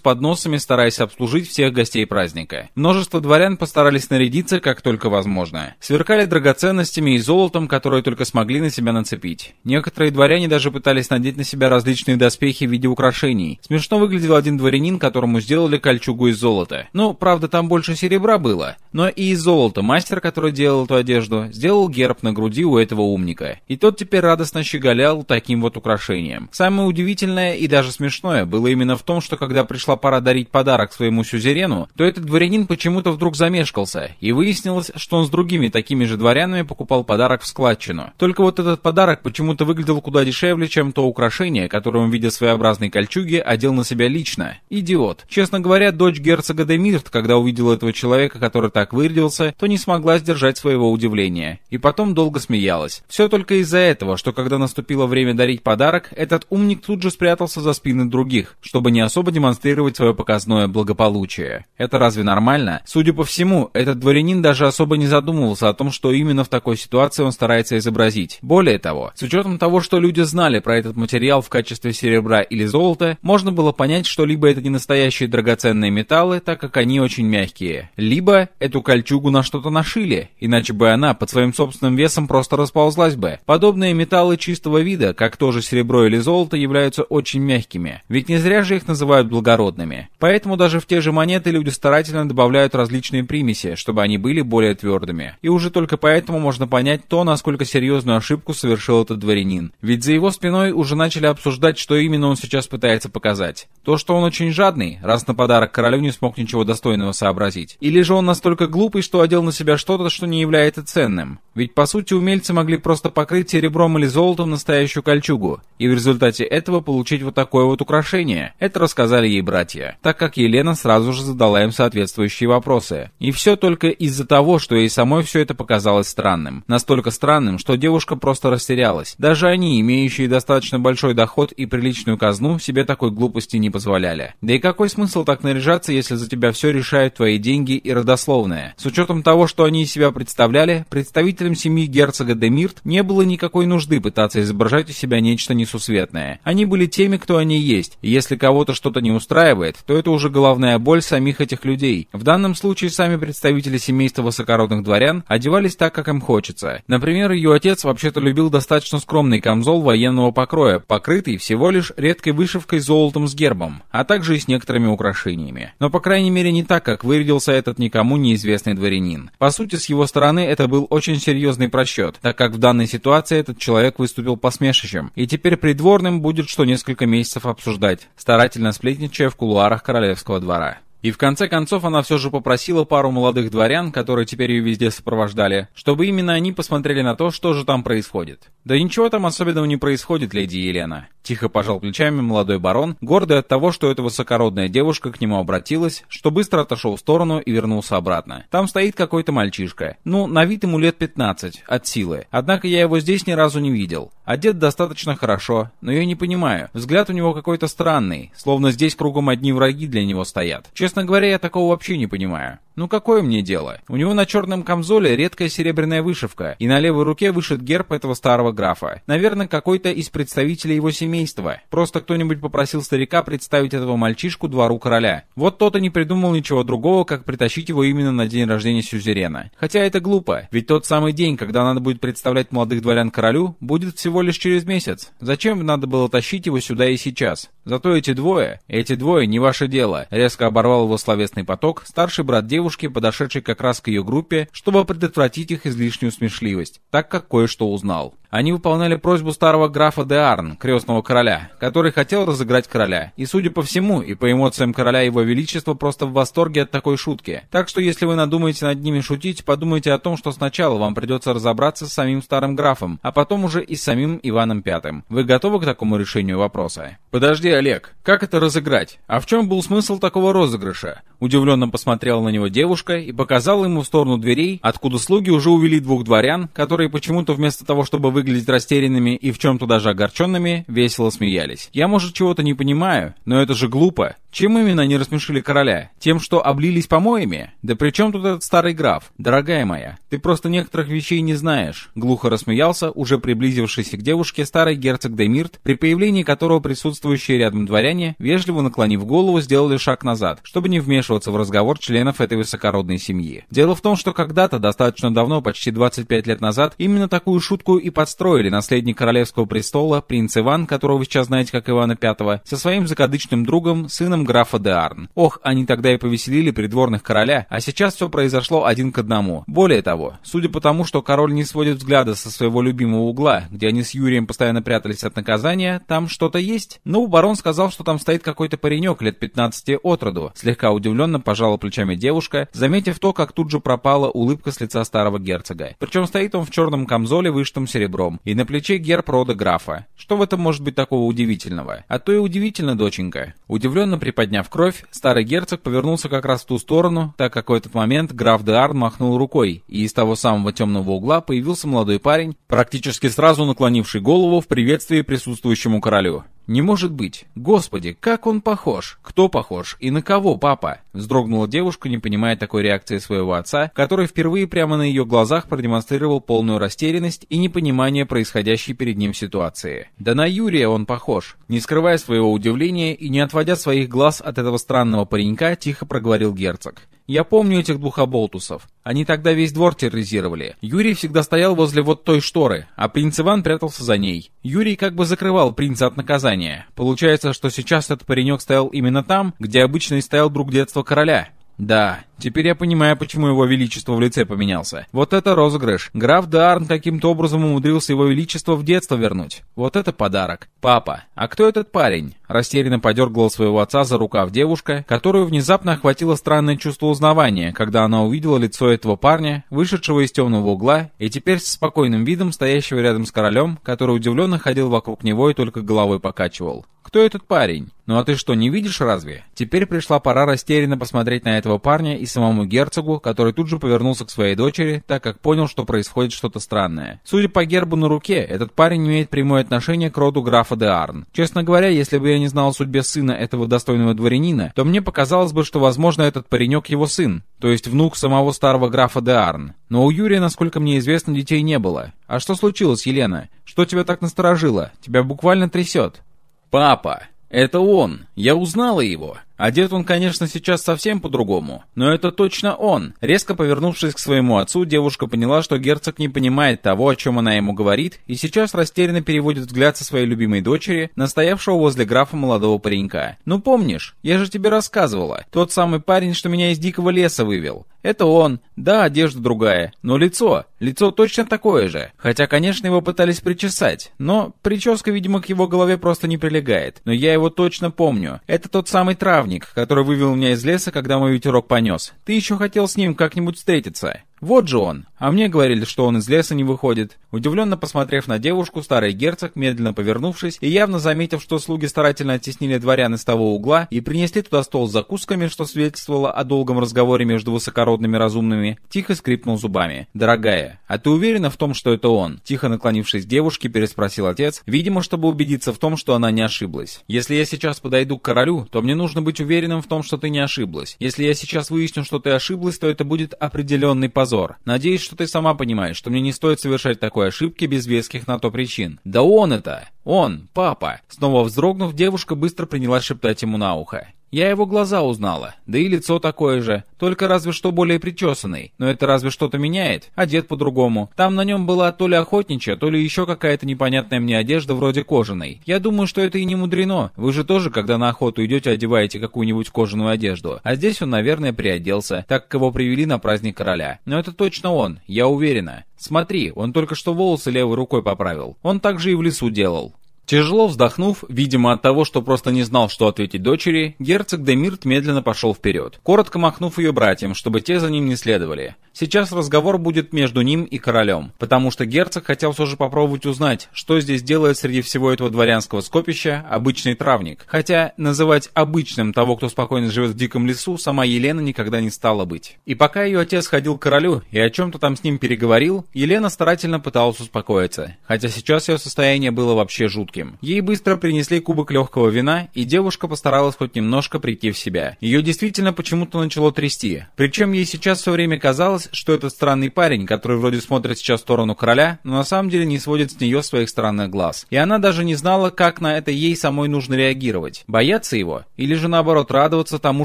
Speaker 1: подносами, стараясь обслужить всех гостей праздника. Множество дворян постарались нарядиться как только возможно. Сверкали драгоценностями и золотом, которые только смогли на себя нацепить. Некоторые дворяне даже пытались надеть на себя различные доспехи в виде украшений. Смешно выглядел один дворянин, которому сделали кольчугу из золота. Ну, правда, там больше серебра было, но и из золота мастер, который делал эту одежду, сделал герб на груди у этого умника. И тот теперь радостно щеголял таким вот украшением. Самое удивительное и даже смешное было именно в том, что когда пришла пора дарить подарок своему сюзерену, то этот дворянин почему-то вдруг замешкался, и выяснилось, что он с другими такими же дворянами покупал подарок в складчину. Только вот этот подарок почему-то выглядел куда дешевле, чем то украшение, которое он в виде своеобразной кольчуги одел на себя лично. Идиот. Честно говоря, дочь герцога Демирт, когда увидела этого человека, который так вырядился, то не смогла сдержать свой своего удивления. И потом долго смеялась. Все только из-за этого, что когда наступило время дарить подарок, этот умник тут же спрятался за спины других, чтобы не особо демонстрировать свое показное благополучие. Это разве нормально? Судя по всему, этот дворянин даже особо не задумывался о том, что именно в такой ситуации он старается изобразить. Более того, с учетом того, что люди знали про этот материал в качестве серебра или золота, можно было понять, что либо это не настоящие драгоценные металлы, так как они очень мягкие, либо эту кольчугу на что-то нашили, иначе иначе бы она под своим собственным весом просто расползлась бы. Подобные металлы чистого вида, как тоже серебро или золото, являются очень мягкими, ведь не зря же их называют благородными. Поэтому даже в те же монеты люди старательно добавляют различные примеси, чтобы они были более твердыми. И уже только поэтому можно понять то, насколько серьезную ошибку совершил этот дворянин. Ведь за его спиной уже начали обсуждать, что именно он сейчас пытается показать. То, что он очень жадный, раз на подарок королю не смог ничего достойного сообразить. Или же он настолько глупый, что одел на себя что-то, что не является ценным. Ведь по сути умельцы могли просто покрыть серебром или золотом настоящую кольчугу, и в результате этого получить вот такое вот украшение. Это рассказали ей братья, так как Елена сразу же задала им соответствующие вопросы. И все только из-за того, что ей самой все это показалось странным. Настолько странным, что девушка просто растерялась. Даже они, имеющие достаточно большой доход и приличную казну, себе такой глупости не позволяли. Да и какой смысл так наряжаться, если за тебя все решают твои деньги и родословная? С учетом того, что они из себя представляют, представляли, представителям семьи герцога Демирт не было никакой нужды пытаться изображать у себя нечто несусветное. Они были теми, кто они есть, и если кого-то что-то не устраивает, то это уже головная боль самих этих людей. В данном случае сами представители семейства высокородных дворян одевались так, как им хочется. Например, ее отец вообще-то любил достаточно скромный камзол военного покроя, покрытый всего лишь редкой вышивкой золотом с гербом, а также и с некоторыми украшениями. Но по крайней мере не так, как вырядился этот никому неизвестный дворянин. По сути, с его стороны стороны, это был очень серьезный просчет, так как в данной ситуации этот человек выступил посмешищем, и теперь придворным будет что несколько месяцев обсуждать, старательно сплетничая в кулуарах королевского двора. И в конце концов она все же попросила пару молодых дворян, которые теперь ее везде сопровождали, чтобы именно они посмотрели на то, что же там происходит. «Да ничего там особенного не происходит, леди Елена», — тихо пожал плечами молодой барон, гордый от того, что эта высокородная девушка к нему обратилась, что быстро отошел в сторону и вернулся обратно. «Там стоит какой-то мальчишка. Ну, на вид ему лет 15, от силы. Однако я его здесь ни разу не видел. Одет достаточно хорошо, но я не понимаю. Взгляд у него какой-то странный, словно здесь кругом одни враги для него стоят. Говоря, я такого вообще не понимаю. Ну какое мне дело? У него на черном камзоле редкая серебряная вышивка, и на левой руке вышит герб этого старого графа. Наверное, какой-то из представителей его семейства. Просто кто-нибудь попросил старика представить этого мальчишку двору короля. Вот тот и не придумал ничего другого, как притащить его именно на день рождения Сюзерена. Хотя это глупо, ведь тот самый день, когда надо будет представлять молодых дворян королю, будет всего лишь через месяц. Зачем надо было тащить его сюда и сейчас? Зато эти двое, эти двое не ваше дело, резко оборвал его словесный поток старший брат девушки, подошедший как раз к ее группе, чтобы предотвратить их излишнюю смешливость, так как кое-что узнал. Они выполняли просьбу старого графа де Арн, крестного короля, который хотел разыграть короля. И судя по всему, и по эмоциям короля его величества просто в восторге от такой шутки. Так что если вы надумаете над ними шутить, подумайте о том, что сначала вам придется разобраться с самим старым графом, а потом уже и с самим Иваном Пятым. Вы готовы к такому решению вопроса? Подожди, Олег, как это разыграть? А в чем был смысл такого розыгрыша? Удивленно посмотрела на него девушка и показала ему в сторону дверей, откуда слуги уже увели двух дворян, которые почему-то вместо того, чтобы выглядеть растерянными и в чем-то даже огорченными, весело смеялись. Я, может, чего-то не понимаю, но это же глупо. Чем именно они рассмешили короля? Тем, что облились помоями? Да при чем тут этот старый граф? Дорогая моя, ты просто некоторых вещей не знаешь. Глухо рассмеялся, уже приблизившийся к девушке старый герцог Демирт, при появлении которого присутствующие рядом дворяне, вежливо наклонив голову, сделали шаг назад, чтобы не вмешиваться в разговор членов этой высокородной семьи. Дело в том, что когда-то, достаточно давно, почти 25 лет назад, именно такую шутку и подстроили наследник королевского престола, принц Иван, которого вы сейчас знаете как Ивана V, со своим закадычным другом, сыном сыном графа де Арн. Ох, они тогда и повеселили придворных короля, а сейчас все произошло один к одному. Более того, судя по тому, что король не сводит взгляда со своего любимого угла, где они с Юрием постоянно прятались от наказания, там что-то есть? Ну, барон сказал, что там стоит какой-то паренек лет 15 от роду. Слегка удивленно пожала плечами девушка, заметив то, как тут же пропала улыбка с лица старого герцога. Причем стоит он в черном камзоле, вышитом серебром, и на плече герб рода графа. Что в этом может быть такого удивительного? А то и удивительно, доченька. Удивленно при Приподняв кровь, старый герцог повернулся как раз в ту сторону, так как в этот момент граф де Арн махнул рукой, и из того самого темного угла появился молодой парень, практически сразу наклонивший голову в приветствии присутствующему королю. «Не может быть! Господи, как он похож! Кто похож? И на кого, папа?» Вздрогнула девушка, не понимая такой реакции своего отца, который впервые прямо на ее глазах продемонстрировал полную растерянность и непонимание происходящей перед ним ситуации. «Да на Юрия он похож!» Не скрывая своего удивления и не отводя своих глаз от этого странного паренька, тихо проговорил герцог. Я помню этих двух оболтусов. Они тогда весь двор терроризировали. Юрий всегда стоял возле вот той шторы, а принц Иван прятался за ней. Юрий как бы закрывал принца от наказания. Получается, что сейчас этот паренек стоял именно там, где обычно и стоял друг детства короля. Да, теперь я понимаю, почему его величество в лице поменялся. Вот это розыгрыш. Граф Дарн каким-то образом умудрился его величество в детство вернуть. Вот это подарок. Папа, а кто этот парень? Растерянно подергала своего отца за рукав девушка, которую внезапно охватило странное чувство узнавания, когда она увидела лицо этого парня, вышедшего из темного угла, и теперь с спокойным видом стоящего рядом с королем, который удивленно ходил вокруг него и только головой покачивал. Кто этот парень? Ну а ты что, не видишь разве? Теперь пришла пора растерянно посмотреть на этого парня и самому герцогу, который тут же повернулся к своей дочери, так как понял, что происходит что-то странное. Судя по гербу на руке, этот парень имеет прямое отношение к роду графа де Арн. Честно говоря, если бы я не знал о судьбе сына этого достойного дворянина, то мне показалось бы, что, возможно, этот паренек его сын, то есть внук самого старого графа де Арн. Но у Юрия, насколько мне известно, детей не было. А что случилось, Елена? Что тебя так насторожило? Тебя буквально трясет. «Папа! Это он! Я узнала его!» Одет он, конечно, сейчас совсем по-другому, но это точно он. Резко повернувшись к своему отцу, девушка поняла, что герцог не понимает того, о чем она ему говорит, и сейчас растерянно переводит взгляд со своей любимой дочери, настоявшего возле графа молодого паренька. «Ну помнишь, я же тебе рассказывала, тот самый парень, что меня из дикого леса вывел. Это он. Да, одежда другая, но лицо, лицо точно такое же. Хотя, конечно, его пытались причесать, но прическа, видимо, к его голове просто не прилегает. Но я его точно помню. Это тот самый травник, травник, который вывел меня из леса, когда мой ветерок понес. Ты еще хотел с ним как-нибудь встретиться. Вот же он. А мне говорили, что он из леса не выходит. Удивленно посмотрев на девушку, старый герцог, медленно повернувшись и явно заметив, что слуги старательно оттеснили дворян из того угла и принесли туда стол с закусками, что свидетельствовало о долгом разговоре между высокородными разумными, тихо скрипнул зубами. «Дорогая, а ты уверена в том, что это он?» Тихо наклонившись к девушке, переспросил отец, видимо, чтобы убедиться в том, что она не ошиблась. «Если я сейчас подойду к королю, то мне нужно быть уверенным в том, что ты не ошиблась. Если я сейчас выясню, что ты ошиблась, то это будет определенный позор позор. Надеюсь, что ты сама понимаешь, что мне не стоит совершать такой ошибки без веских на то причин. Да он это! Он, папа! Снова вздрогнув, девушка быстро принялась шептать ему на ухо. Я его глаза узнала, да и лицо такое же, только разве что более причесанный. Но это разве что-то меняет, одет по-другому. Там на нем была то ли охотничья, то ли еще какая-то непонятная мне одежда вроде кожаной. Я думаю, что это и не мудрено. Вы же тоже, когда на охоту идете, одеваете какую-нибудь кожаную одежду. А здесь он, наверное, приоделся, так как его привели на праздник короля. Но это точно он, я уверена. Смотри, он только что волосы левой рукой поправил. Он также и в лесу делал. Тяжело вздохнув, видимо от того, что просто не знал, что ответить дочери, герцог Демирт медленно пошел вперед, коротко махнув ее братьям, чтобы те за ним не следовали. Сейчас разговор будет между ним и королем, потому что герцог хотел все же попробовать узнать, что здесь делает среди всего этого дворянского скопища обычный травник. Хотя называть обычным того, кто спокойно живет в диком лесу, сама Елена никогда не стала быть. И пока ее отец ходил к королю и о чем-то там с ним переговорил, Елена старательно пыталась успокоиться, хотя сейчас ее состояние было вообще жутким жутким. Ей быстро принесли кубок легкого вина, и девушка постаралась хоть немножко прийти в себя. Ее действительно почему-то начало трясти. Причем ей сейчас все время казалось, что этот странный парень, который вроде смотрит сейчас в сторону короля, но на самом деле не сводит с нее своих странных глаз. И она даже не знала, как на это ей самой нужно реагировать. Бояться его? Или же наоборот радоваться тому,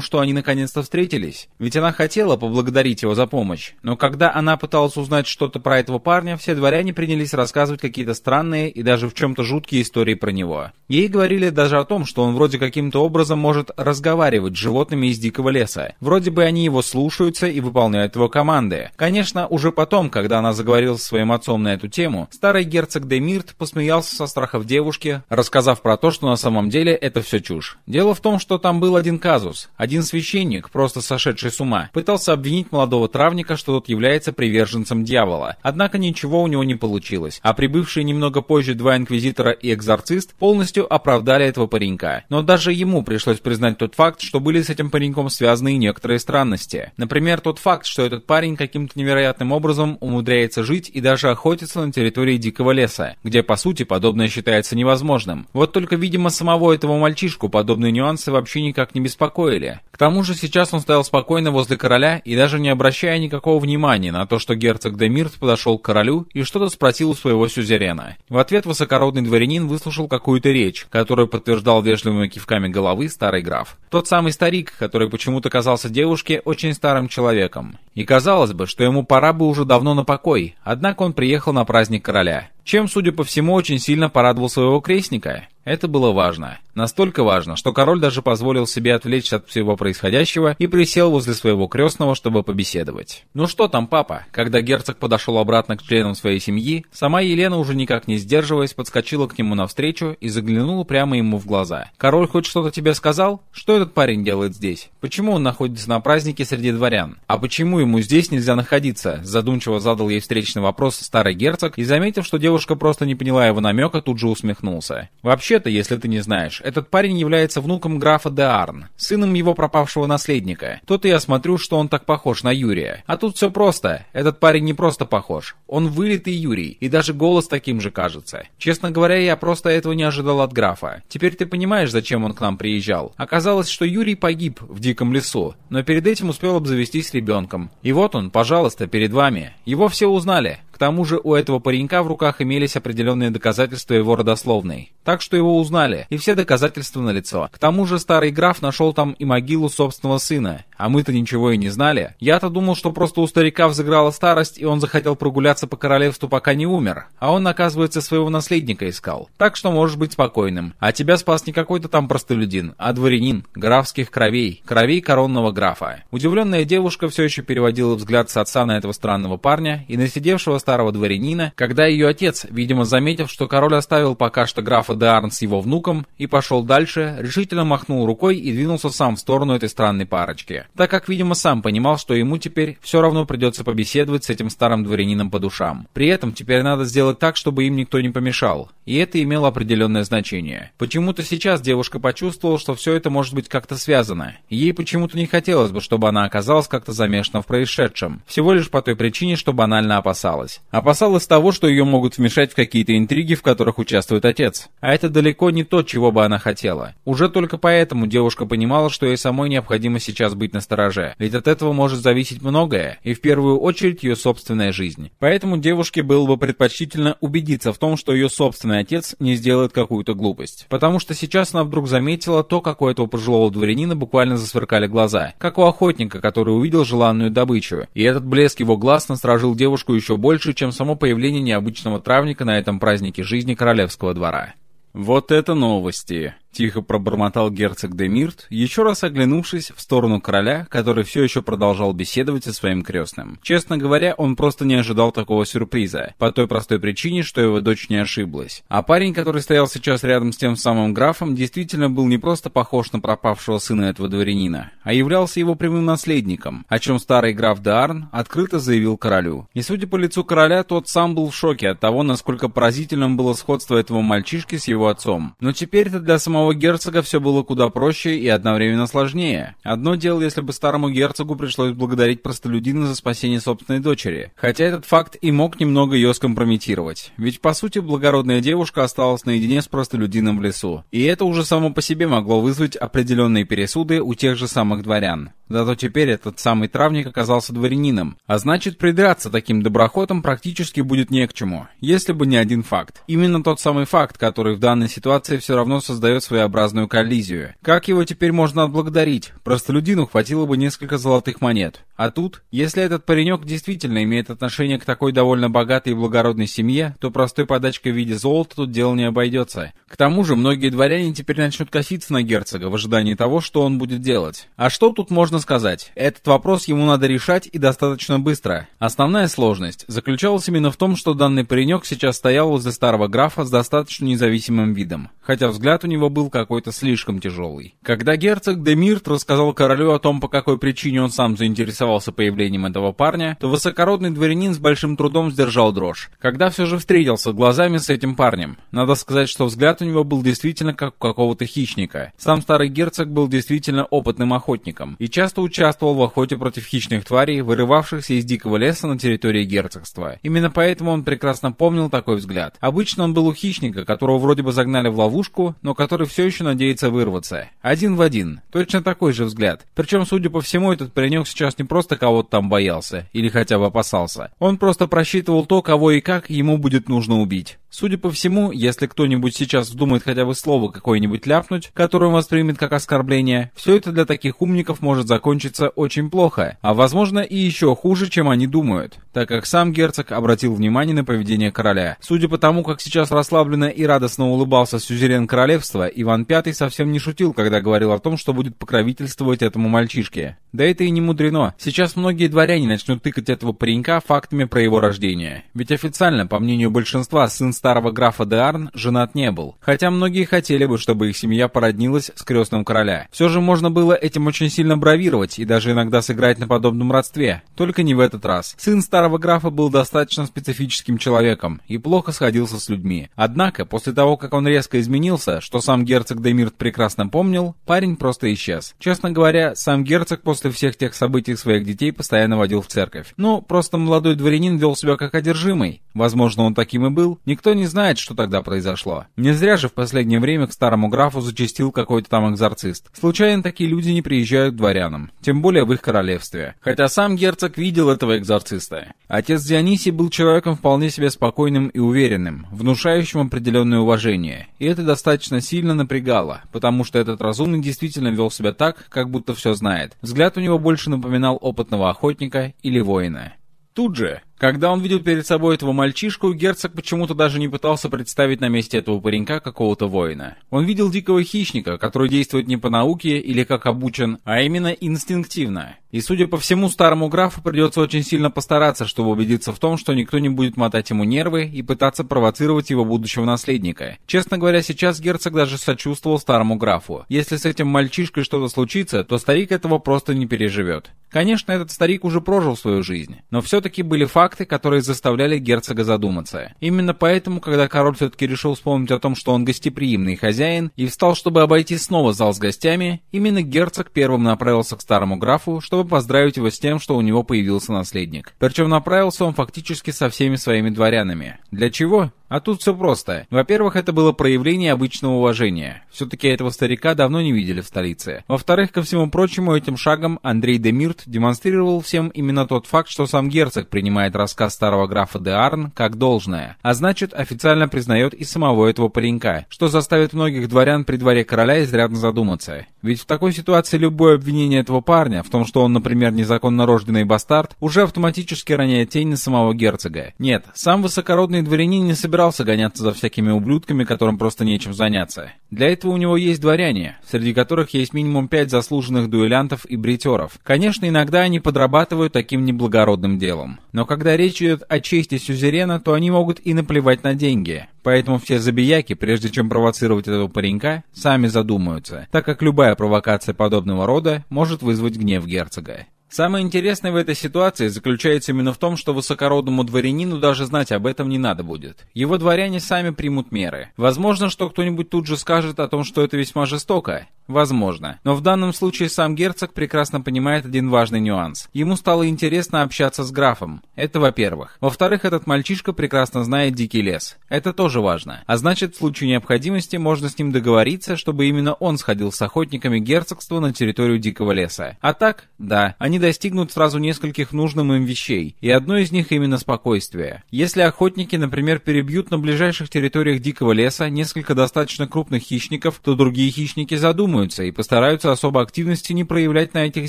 Speaker 1: что они наконец-то встретились? Ведь она хотела поблагодарить его за помощь. Но когда она пыталась узнать что-то про этого парня, все дворяне принялись рассказывать какие-то странные и даже в чем-то жуткие истории истории про него. Ей говорили даже о том, что он вроде каким-то образом может разговаривать с животными из дикого леса. Вроде бы они его слушаются и выполняют его команды. Конечно, уже потом, когда она заговорила со своим отцом на эту тему, старый герцог Демирт посмеялся со страхов девушки, рассказав про то, что на самом деле это все чушь. Дело в том, что там был один казус. Один священник, просто сошедший с ума, пытался обвинить молодого травника, что тот является приверженцем дьявола. Однако ничего у него не получилось. А прибывшие немного позже два инквизитора и экзорциста экзорцист полностью оправдали этого паренька. Но даже ему пришлось признать тот факт, что были с этим пареньком связаны и некоторые странности. Например, тот факт, что этот парень каким-то невероятным образом умудряется жить и даже охотиться на территории дикого леса, где по сути подобное считается невозможным. Вот только, видимо, самого этого мальчишку подобные нюансы вообще никак не беспокоили. К тому же сейчас он стоял спокойно возле короля и даже не обращая никакого внимания на то, что герцог Демирт подошел к королю и что-то спросил у своего сюзерена. В ответ высокородный дворянин выслушал какую-то речь, которую подтверждал вежливыми кивками головы старый граф. Тот самый старик, который почему-то казался девушке очень старым человеком. И казалось бы, что ему пора бы уже давно на покой, однако он приехал на праздник короля. Чем, судя по всему, очень сильно порадовал своего крестника. Это было важно. Настолько важно, что король даже позволил себе отвлечься от всего происходящего и присел возле своего крестного, чтобы побеседовать. «Ну что там, папа?» Когда герцог подошел обратно к членам своей семьи, сама Елена, уже никак не сдерживаясь, подскочила к нему навстречу и заглянула прямо ему в глаза. «Король хоть что-то тебе сказал? Что этот парень делает здесь? Почему он находится на празднике среди дворян? А почему ему здесь нельзя находиться?» Задумчиво задал ей встречный вопрос старый герцог и, заметив, что девушка просто не поняла его намека, тут же усмехнулся. «Вообще-то, если ты не знаешь, этот парень является внуком графа де Арн, сыном его пропавшего наследника. Тут я смотрю, что он так похож на Юрия. А тут все просто. Этот парень не просто похож. Он вылитый Юрий, и даже голос таким же кажется. Честно говоря, я просто этого не ожидал от графа. Теперь ты понимаешь, зачем он к нам приезжал. Оказалось, что Юрий погиб в диком лесу, но перед этим успел обзавестись ребенком. И вот он, пожалуйста, перед вами. Его все узнали. К тому же у этого паренька в руках имелись определенные доказательства его родословной. Так что его узнали, и все доказательства налицо. К тому же старый граф нашел там и могилу собственного сына, а мы-то ничего и не знали. Я-то думал, что просто у старика взыграла старость, и он захотел прогуляться по королевству, пока не умер. А он, оказывается, своего наследника искал. Так что можешь быть спокойным. А тебя спас не какой-то там простолюдин, а дворянин, графских кровей, кровей коронного графа. Удивленная девушка все еще переводила взгляд с отца на этого странного парня и на сидевшего старого дворянина, когда ее отец, видимо, заметив, что король оставил пока что графа де Арн с его внуком и пошел дальше, решительно махнул рукой и двинулся сам в сторону этой странной парочки, так как, видимо, сам понимал, что ему теперь все равно придется побеседовать с этим старым дворянином по душам. При этом теперь надо сделать так, чтобы им никто не помешал, и это имело определенное значение. Почему-то сейчас девушка почувствовала, что все это может быть как-то связано. Ей почему-то не хотелось бы, чтобы она оказалась как-то замешана в происшедшем, всего лишь по той причине, что банально опасалась. Опасалась того, что ее могут вмешать в какие-то интриги, в которых участвует отец. А это далеко не то, чего бы она хотела. Уже только поэтому девушка понимала, что ей самой необходимо сейчас быть настороже, ведь от этого может зависеть многое, и в первую очередь ее собственная жизнь. Поэтому девушке было бы предпочтительно убедиться в том, что ее собственный отец не сделает какую-то глупость. Потому что сейчас она вдруг заметила то, как у этого пожилого дворянина буквально засверкали глаза, как у охотника, который увидел желанную добычу, и этот блеск его глаз насторожил девушку еще больше, чем само появление необычного травника на этом празднике жизни королевского двора.
Speaker 2: Вот это новости! Тихо пробормотал герцог Демирт, еще раз оглянувшись в сторону короля, который все еще продолжал беседовать со своим крестным. Честно говоря, он просто не ожидал такого сюрприза, по той простой причине, что его дочь не ошиблась. А парень, который стоял сейчас рядом с тем самым графом, действительно был не просто похож на пропавшего сына этого дворянина, а являлся его прямым наследником, о чем старый граф Д'Арн открыто заявил королю. И судя по лицу короля, тот сам был в шоке от того, насколько поразительным было сходство этого мальчишки с его отцом. Но теперь-то для самого самого герцога все было куда проще и одновременно сложнее. Одно дело, если бы старому герцогу пришлось благодарить простолюдина за спасение собственной дочери. Хотя этот факт и мог немного ее скомпрометировать. Ведь, по сути, благородная девушка осталась наедине с простолюдином в лесу. И это уже само по себе могло вызвать определенные пересуды у тех же самых дворян. Зато теперь этот самый травник оказался дворянином. А значит, придраться таким доброхотом практически будет не к чему, если бы не один факт. Именно тот самый факт, который в данной ситуации все равно создает своеобразную коллизию. Как его теперь можно отблагодарить? Простолюдину хватило бы несколько золотых монет. А тут, если этот паренек действительно имеет отношение к такой довольно богатой и благородной семье, то простой подачкой в виде золота тут дело не обойдется. К тому же, многие дворяне теперь начнут коситься на герцога в ожидании того, что он будет делать. А что тут можно сказать? Этот вопрос ему надо решать и достаточно быстро. Основная сложность заключалась именно в том, что данный паренек сейчас стоял возле старого графа с достаточно независимым видом, хотя взгляд у него был какой-то слишком тяжелый. Когда герцог Демирт рассказал королю о том, по какой причине он сам заинтересовался появлением этого парня, то высокородный дворянин с большим трудом сдержал дрожь. Когда все же встретился глазами с этим парнем, надо сказать, что взгляд у него был действительно как у какого-то хищника. Сам старый герцог был действительно опытным охотником и часто участвовал в охоте против хищных тварей, вырывавшихся из дикого леса на территории герцогства. Именно поэтому он прекрасно помнил такой взгляд. Обычно он был у хищника, которого вроде бы загнали в ловушку, но который все еще надеется вырваться. Один в один. Точно такой же взгляд. Причем, судя по всему, этот паренек сейчас не просто кого-то там боялся, или хотя бы опасался. Он просто просчитывал то, кого и как ему будет нужно убить. Судя по всему, если кто-нибудь сейчас вздумает хотя бы слово какое-нибудь ляпнуть, которое он воспримет как оскорбление, все это для таких умников может закончиться очень плохо, а возможно и еще хуже, чем они думают, так как сам герцог обратил внимание на поведение короля. Судя по тому, как сейчас расслабленно и радостно улыбался сюзерен королевства, Иван V совсем не шутил, когда говорил о том, что будет покровительствовать этому мальчишке. Да это и не мудрено. Сейчас многие дворяне начнут тыкать этого паренька фактами про его рождение. Ведь официально, по мнению большинства, сын старого графа де Арн женат не был. Хотя многие хотели бы, чтобы их семья породнилась с крестным короля. Все же можно было этим очень сильно бравировать и даже иногда сыграть на подобном родстве. Только не в этот раз. Сын старого графа был достаточно специфическим человеком и плохо сходился с людьми. Однако, после того, как он резко изменился, что сам герцог Демирт прекрасно помнил, парень просто исчез. Честно говоря, сам герцог после всех тех событий своих детей постоянно водил в церковь. Ну, просто молодой дворянин вел себя как одержимый. Возможно, он таким и был. Никто не знает, что тогда произошло. Не зря же в последнее время к старому графу зачастил какой-то там экзорцист. Случайно такие люди не приезжают к дворянам. Тем более в их королевстве. Хотя сам герцог видел этого экзорциста. Отец Дионисий был человеком вполне себе спокойным и уверенным, внушающим определенное уважение. И это достаточно сильно напрягало, потому что этот разумный действительно вел себя так, как будто все знает. Взгляд у него больше напоминал опытного охотника или воина. Тут же, когда он видел перед собой этого мальчишку, герцог почему-то даже не пытался представить на месте этого паренька какого-то воина. Он видел дикого хищника, который действует не по науке или как обучен, а именно инстинктивно. И судя по всему, старому графу придется очень сильно постараться, чтобы убедиться в том, что никто не будет мотать ему нервы и пытаться провоцировать его будущего наследника. Честно говоря, сейчас герцог даже сочувствовал старому графу. Если с этим мальчишкой что-то случится, то старик этого просто не переживет. Конечно, этот старик уже прожил свою жизнь, но все-таки были факты, которые заставляли герцога задуматься. Именно поэтому, когда король все-таки решил вспомнить о том, что он гостеприимный хозяин, и встал, чтобы обойти снова зал с гостями, именно герцог первым направился к старому графу, чтобы поздравить его с тем, что у него появился наследник. Причем направился он фактически со всеми своими дворянами. Для чего? А тут все просто. Во-первых, это было проявление обычного уважения. Все-таки этого старика давно не видели в столице. Во-вторых, ко всему прочему, этим шагом Андрей Демирт демонстрировал всем именно тот факт, что сам герцог принимает рассказ старого графа де Арн как должное, а значит, официально признает и самого этого паренька, что заставит многих дворян при дворе короля изрядно задуматься. Ведь в такой ситуации любое обвинение этого парня в том, что он, например, незаконно рожденный бастард, уже автоматически роняет тень на самого герцога. Нет, сам высокородный дворянин не собирается собирался гоняться за всякими ублюдками, которым просто нечем заняться. Для этого у него есть дворяне, среди которых есть минимум пять заслуженных дуэлянтов и бритеров. Конечно, иногда они подрабатывают таким неблагородным делом. Но когда речь идет о чести сюзерена, то они могут и наплевать на деньги. Поэтому все забияки, прежде чем провоцировать этого паренька, сами задумаются, так как любая провокация подобного рода может вызвать гнев герцога. Самое интересное в этой ситуации заключается именно в том, что высокородному дворянину даже знать об этом не надо будет. Его дворяне сами примут меры. Возможно, что кто-нибудь тут же скажет о том, что это весьма жестоко. Возможно. Но в данном случае сам герцог прекрасно понимает один важный нюанс. Ему стало интересно общаться с графом. Это во-первых. Во-вторых, этот мальчишка прекрасно знает дикий лес. Это тоже важно. А значит, в случае необходимости можно с ним договориться, чтобы именно он сходил с охотниками герцогства на территорию дикого леса. А так, да, они они достигнут сразу нескольких нужных им вещей, и одно из них именно спокойствие. Если охотники, например, перебьют на ближайших территориях дикого леса несколько достаточно крупных хищников, то другие хищники задумаются и постараются особо активности не проявлять на этих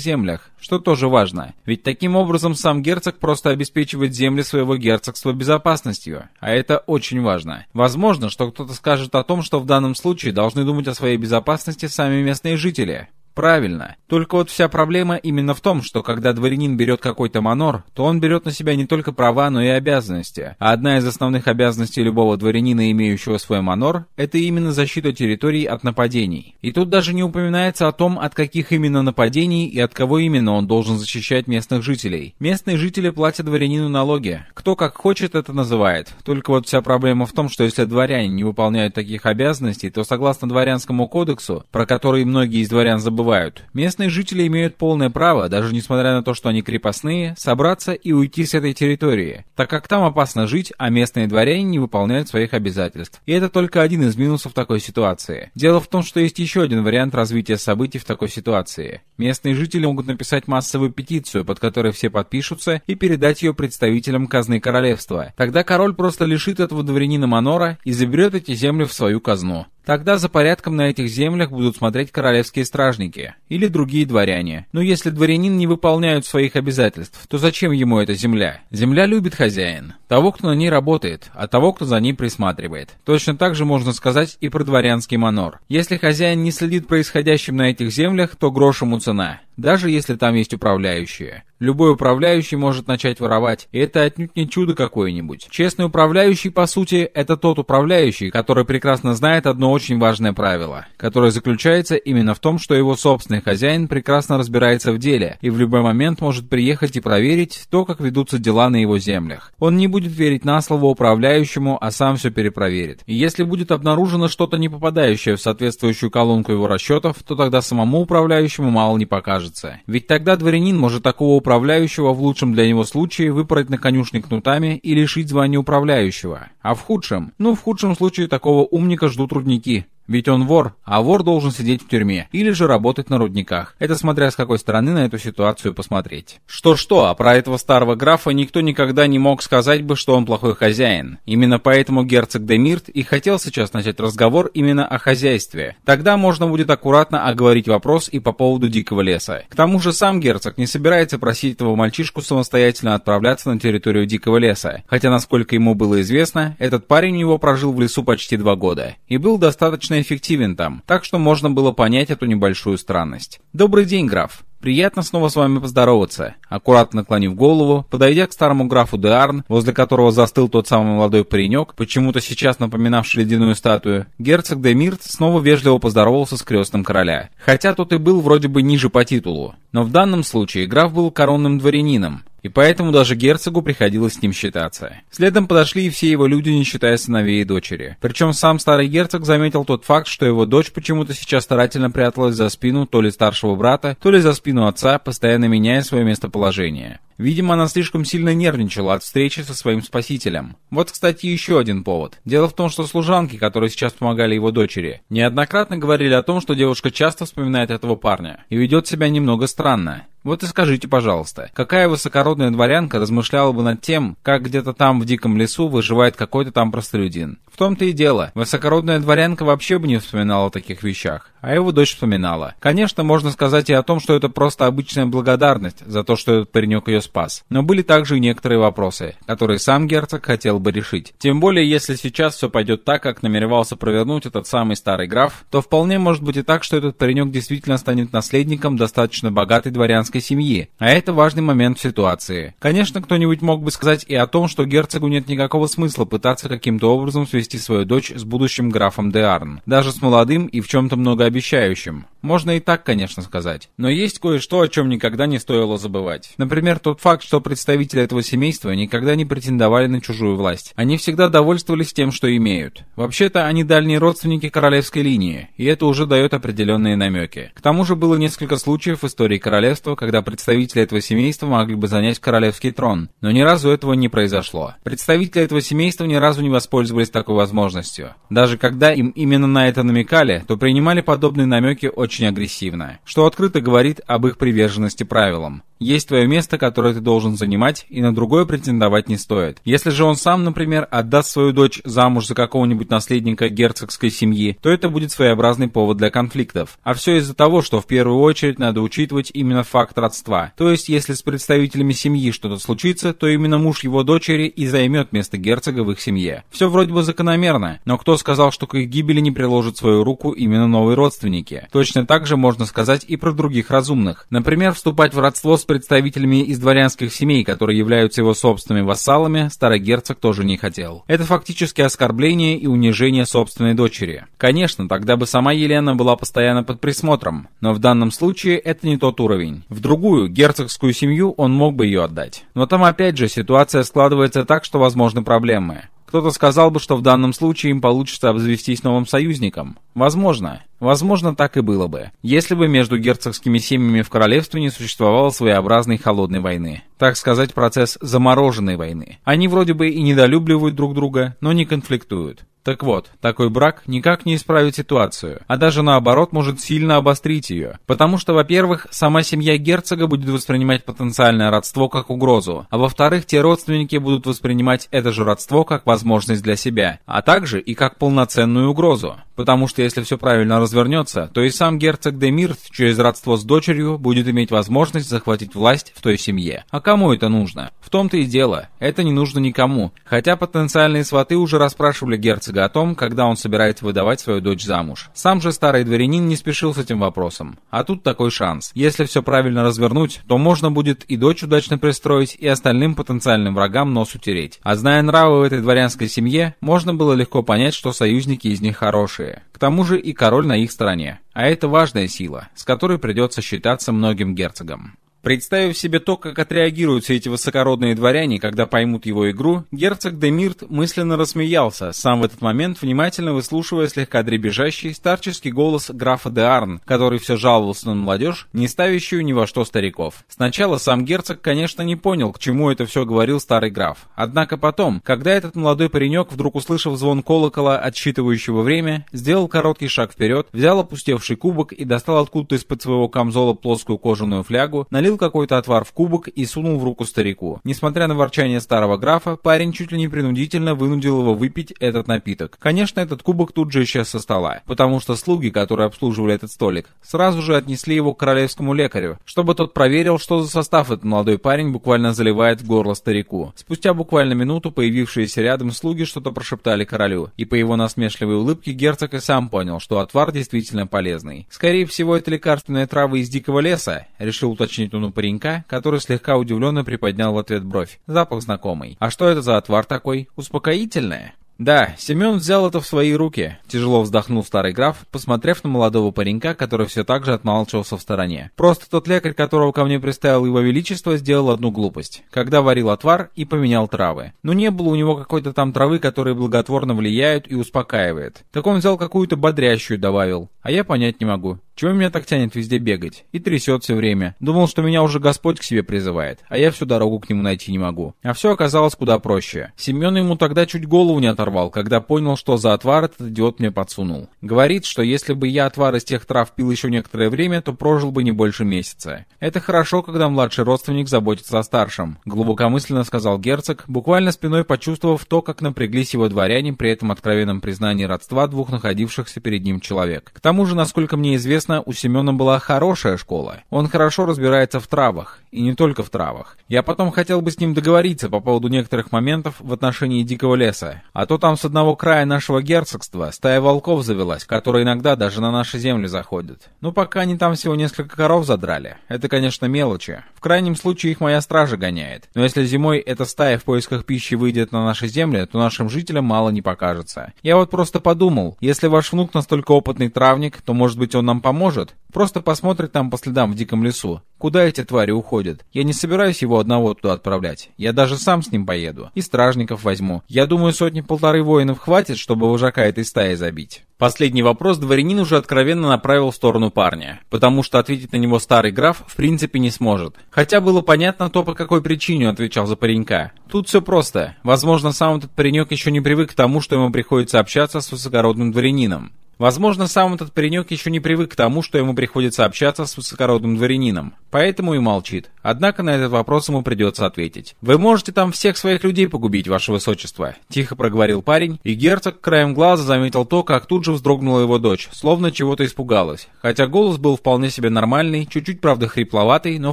Speaker 2: землях, что тоже важно. Ведь таким образом сам герцог просто обеспечивает земли своего герцогства безопасностью, а это очень важно. Возможно, что кто-то скажет о том, что в данном случае должны думать о своей безопасности сами местные жители. Правильно. Только вот вся проблема именно в том, что когда дворянин берет какой-то манор, то он берет на себя не только права, но и обязанности. А одна из основных обязанностей любого дворянина, имеющего свой манор, это именно защита территорий от нападений. И тут даже не упоминается о том, от каких именно нападений и от кого именно он должен защищать местных жителей. Местные жители платят дворянину налоги. Кто как хочет это называет. Только вот вся проблема в том, что если дворяне не выполняют таких обязанностей, то согласно дворянскому кодексу, про который многие из дворян забывают, бывают. Местные жители имеют полное право, даже несмотря на то, что они крепостные, собраться и уйти с этой территории, так как там опасно жить, а местные дворяне не выполняют своих обязательств. И это только один из минусов такой ситуации. Дело в том, что есть еще один вариант развития событий в такой ситуации. Местные жители могут написать массовую петицию, под которой все подпишутся, и передать ее представителям казны королевства. Тогда король просто лишит этого дворянина Манора и заберет эти земли в свою казну. Тогда за порядком на этих землях будут смотреть королевские стражники или другие дворяне. Но если дворянин не выполняет своих обязательств, то зачем ему эта земля? Земля любит хозяин. Того, кто на ней работает, а того, кто за ней присматривает. Точно так же можно сказать и про дворянский манор. Если хозяин не следит происходящим на этих землях, то грош ему цена даже если там есть управляющие. Любой управляющий может начать воровать, и это отнюдь не чудо какое-нибудь. Честный управляющий, по сути, это тот управляющий, который прекрасно знает одно очень важное правило, которое заключается именно в том, что его собственный хозяин прекрасно разбирается в деле и в любой момент может приехать и проверить то, как ведутся дела на его землях. Он не будет верить на слово управляющему, а сам все перепроверит. И если будет обнаружено что-то не попадающее в соответствующую колонку его расчетов, то тогда самому управляющему мало не покажется. Ведь тогда дворянин может такого управляющего в лучшем для него случае выпороть на конюшне кнутами и лишить звания управляющего. А в худшем? Ну, в худшем случае такого умника ждут рудники. Ведь он вор, а вор должен сидеть в тюрьме или же работать на рудниках. Это смотря с какой стороны на эту ситуацию посмотреть. Что-что, а про этого старого графа никто никогда не мог сказать бы, что он плохой хозяин. Именно поэтому герцог Демирт и хотел сейчас начать разговор именно о хозяйстве. Тогда можно будет аккуратно оговорить вопрос и по поводу дикого леса. К тому же сам герцог не собирается просить этого мальчишку самостоятельно отправляться на территорию дикого леса. Хотя, насколько ему было известно, этот парень у него прожил в лесу почти два года. И был достаточно эффективен там. Так что можно было понять эту небольшую странность. «Добрый день, граф!» «Приятно снова с вами поздороваться». Аккуратно наклонив голову, подойдя к старому графу де Арн, возле которого застыл тот самый молодой паренек, почему-то сейчас напоминавший ледяную статую, герцог де Мирт снова вежливо поздоровался с крестным короля. Хотя тот и был вроде бы ниже по титулу. Но в данном случае граф был коронным дворянином, и поэтому даже герцогу приходилось с ним считаться. Следом подошли и все его люди, не считая сыновей и дочери. Причем сам старый герцог заметил тот факт, что его дочь почему-то сейчас старательно пряталась за спину то ли старшего брата, то ли за спину отца, постоянно меняя свое местоположение. Видимо, она слишком сильно нервничала от встречи со своим спасителем. Вот, кстати, еще один повод. Дело в том, что служанки, которые сейчас помогали его дочери, неоднократно говорили о том, что девушка часто вспоминает этого парня и ведет себя немного странно. Вот и скажите, пожалуйста, какая высокородная дворянка размышляла бы над тем, как где-то там в диком лесу выживает какой-то там простолюдин? В том-то и дело, высокородная дворянка вообще бы не вспоминала о таких вещах, а его дочь вспоминала. Конечно, можно сказать и о том, что это просто обычная благодарность за то, что этот паренек ее спас. Но были также и некоторые вопросы, которые сам герцог хотел бы решить. Тем более, если сейчас все пойдет так, как намеревался провернуть этот самый старый граф, то вполне может быть и так, что этот паренек действительно станет наследником достаточно богатой дворянской семьи. А это важный момент в ситуации. Конечно, кто-нибудь мог бы сказать и о том, что герцогу нет никакого смысла пытаться каким-то образом свести свою дочь с будущим графом де Арн, даже с молодым и в чем-то многообещающим. Можно и так, конечно, сказать. Но есть кое-что, о чем никогда не стоило забывать. Например, тот факт, что представители этого семейства никогда не претендовали на чужую власть. Они всегда довольствовались тем, что имеют. Вообще-то, они дальние родственники королевской линии, и это уже дает определенные намеки. К тому же было несколько случаев в истории королевства, когда представители этого семейства могли бы занять королевский трон, но ни разу этого не произошло. Представители этого семейства ни разу не воспользовались такой возможностью. Даже когда им именно на это намекали, то принимали подобные намеки очень агрессивно, что открыто говорит об их приверженности правилам. Есть твое место, которое ты должен занимать, и на другое претендовать не стоит. Если же он сам, например, отдаст свою дочь замуж за какого-нибудь наследника герцогской семьи, то это будет своеобразный повод для конфликтов. А все из-за того, что в первую очередь надо учитывать именно факт родства. То есть, если с представителями семьи что-то случится, то именно муж его дочери и займет место герцога в их семье. Все вроде бы закономерно, но кто сказал, что к их гибели не приложит свою руку именно новые родственники? Точно так же можно сказать и про других разумных. Например, вступать в родство с представителями из дворянских семей, которые являются его собственными вассалами, старый герцог тоже не хотел. Это фактически оскорбление и унижение собственной дочери. Конечно, тогда бы сама Елена была постоянно под присмотром, но в данном случае это не тот уровень. В другую, герцогскую семью, он мог бы ее отдать. Но там опять же ситуация складывается так, что возможны проблемы. Кто-то сказал бы, что в данном случае им получится обзавестись новым союзником. Возможно. Возможно, так и было бы, если бы между герцогскими семьями в королевстве не существовало своеобразной холодной войны. Так сказать, процесс замороженной войны. Они вроде бы и недолюбливают друг друга, но не конфликтуют. Так вот, такой брак никак не исправит ситуацию, а даже наоборот может сильно обострить ее. Потому что, во-первых, сама семья герцога будет воспринимать потенциальное родство как угрозу, а во-вторых, те родственники будут воспринимать это же родство как возможность для себя, а также и как полноценную угрозу. Потому что если все правильно развернется, то и сам герцог Демирт через родство с дочерью будет иметь возможность захватить власть в той семье. А кому это нужно? В том-то и дело, это не нужно никому. Хотя потенциальные сваты уже расспрашивали герцога о том, когда он собирается выдавать свою дочь замуж. Сам же старый дворянин не спешил с этим вопросом. А тут такой шанс. Если все правильно развернуть, то можно будет и дочь удачно пристроить, и остальным потенциальным врагам нос утереть. А зная нравы в этой дворянской семье, можно было легко понять, что союзники из них хорошие. К тому же и король на их стороне. А это важная сила, с которой придется считаться многим герцогам. Представив себе то, как отреагируют все эти высокородные дворяне, когда поймут его игру, герцог Демирт мысленно рассмеялся, сам в этот момент внимательно выслушивая слегка дребезжащий старческий голос графа де Арн, который все жаловался на молодежь, не ставящую ни во что стариков. Сначала сам герцог, конечно, не понял, к чему это все говорил старый граф. Однако потом, когда этот молодой паренек, вдруг услышав звон колокола, отсчитывающего время, сделал короткий шаг вперед, взял опустевший кубок и достал откуда-то из-под своего камзола плоскую кожаную флягу, налил какой-то отвар в кубок и сунул в руку старику. Несмотря на ворчание старого графа, парень чуть ли не принудительно вынудил его выпить этот напиток. Конечно, этот кубок тут же исчез со стола, потому что слуги, которые обслуживали этот столик, сразу же отнесли его к королевскому лекарю, чтобы тот проверил, что за состав этот молодой парень буквально заливает в горло старику. Спустя буквально минуту появившиеся рядом слуги что-то прошептали королю, и по его насмешливой улыбке герцог и сам понял, что отвар действительно полезный. Скорее всего, это лекарственная трава из дикого леса, решил уточнить у паренька, который слегка удивленно приподнял в ответ бровь. Запах знакомый. А что это за отвар такой? Успокоительное? Да, Семен взял это в свои руки, тяжело вздохнул старый граф, посмотрев на молодого паренька, который все так же отмалчивался в стороне. Просто тот лекарь, которого ко мне приставил его величество, сделал одну глупость. Когда варил отвар и поменял травы. Но не было у него какой-то там травы, которые благотворно влияют и успокаивает. Так он взял какую-то бодрящую добавил. А я понять не могу. Чего меня так тянет везде бегать? И трясет все время. Думал, что меня уже Господь к себе призывает, а я всю дорогу к нему найти не могу. А все оказалось куда проще. Семен ему тогда чуть голову не оторвал, когда понял, что за отвар этот идиот мне подсунул. Говорит, что если бы я отвар из тех трав пил еще некоторое время, то прожил бы не больше месяца. Это хорошо, когда младший родственник заботится о старшем, глубокомысленно сказал герцог, буквально спиной почувствовав то, как напряглись его дворяне при этом откровенном признании родства двух находившихся перед ним человек. К тому же, насколько мне известно, Конечно, у Семена была хорошая школа. Он хорошо разбирается в травах, и не только в травах. Я потом хотел бы с ним договориться по поводу некоторых моментов в отношении дикого леса. А то там с одного края нашего герцогства стая волков завелась, которая иногда даже на наши земли заходит. Ну, пока они там всего несколько коров задрали. Это, конечно, мелочи. В крайнем случае их моя стража гоняет. Но если зимой эта стая в поисках пищи выйдет на наши земли, то нашим жителям мало не покажется. Я вот просто подумал, если ваш внук настолько опытный травник, то может быть он нам поможет поможет. Просто посмотрит там по следам в диком лесу. Куда эти твари уходят? Я не собираюсь его одного туда отправлять. Я даже сам с ним поеду. И стражников возьму. Я думаю, сотни-полторы воинов хватит, чтобы вожака этой стаи забить. Последний вопрос дворянин уже откровенно направил в сторону парня, потому что ответить на него старый граф в принципе не сможет. Хотя было понятно то, по какой причине он отвечал за паренька. Тут все просто. Возможно, сам этот паренек еще не привык к тому, что ему приходится общаться с высокородным дворянином. Возможно, сам этот паренек еще не привык к тому, что ему приходится общаться с высокородным дворянином, поэтому и молчит. Однако на этот вопрос ему придется ответить. «Вы можете там всех своих людей погубить, ваше высочество», — тихо проговорил парень, и герцог краем глаза заметил то, как тут же вздрогнула его дочь, словно чего-то испугалась. Хотя голос был вполне себе нормальный, чуть-чуть, правда, хрипловатый, но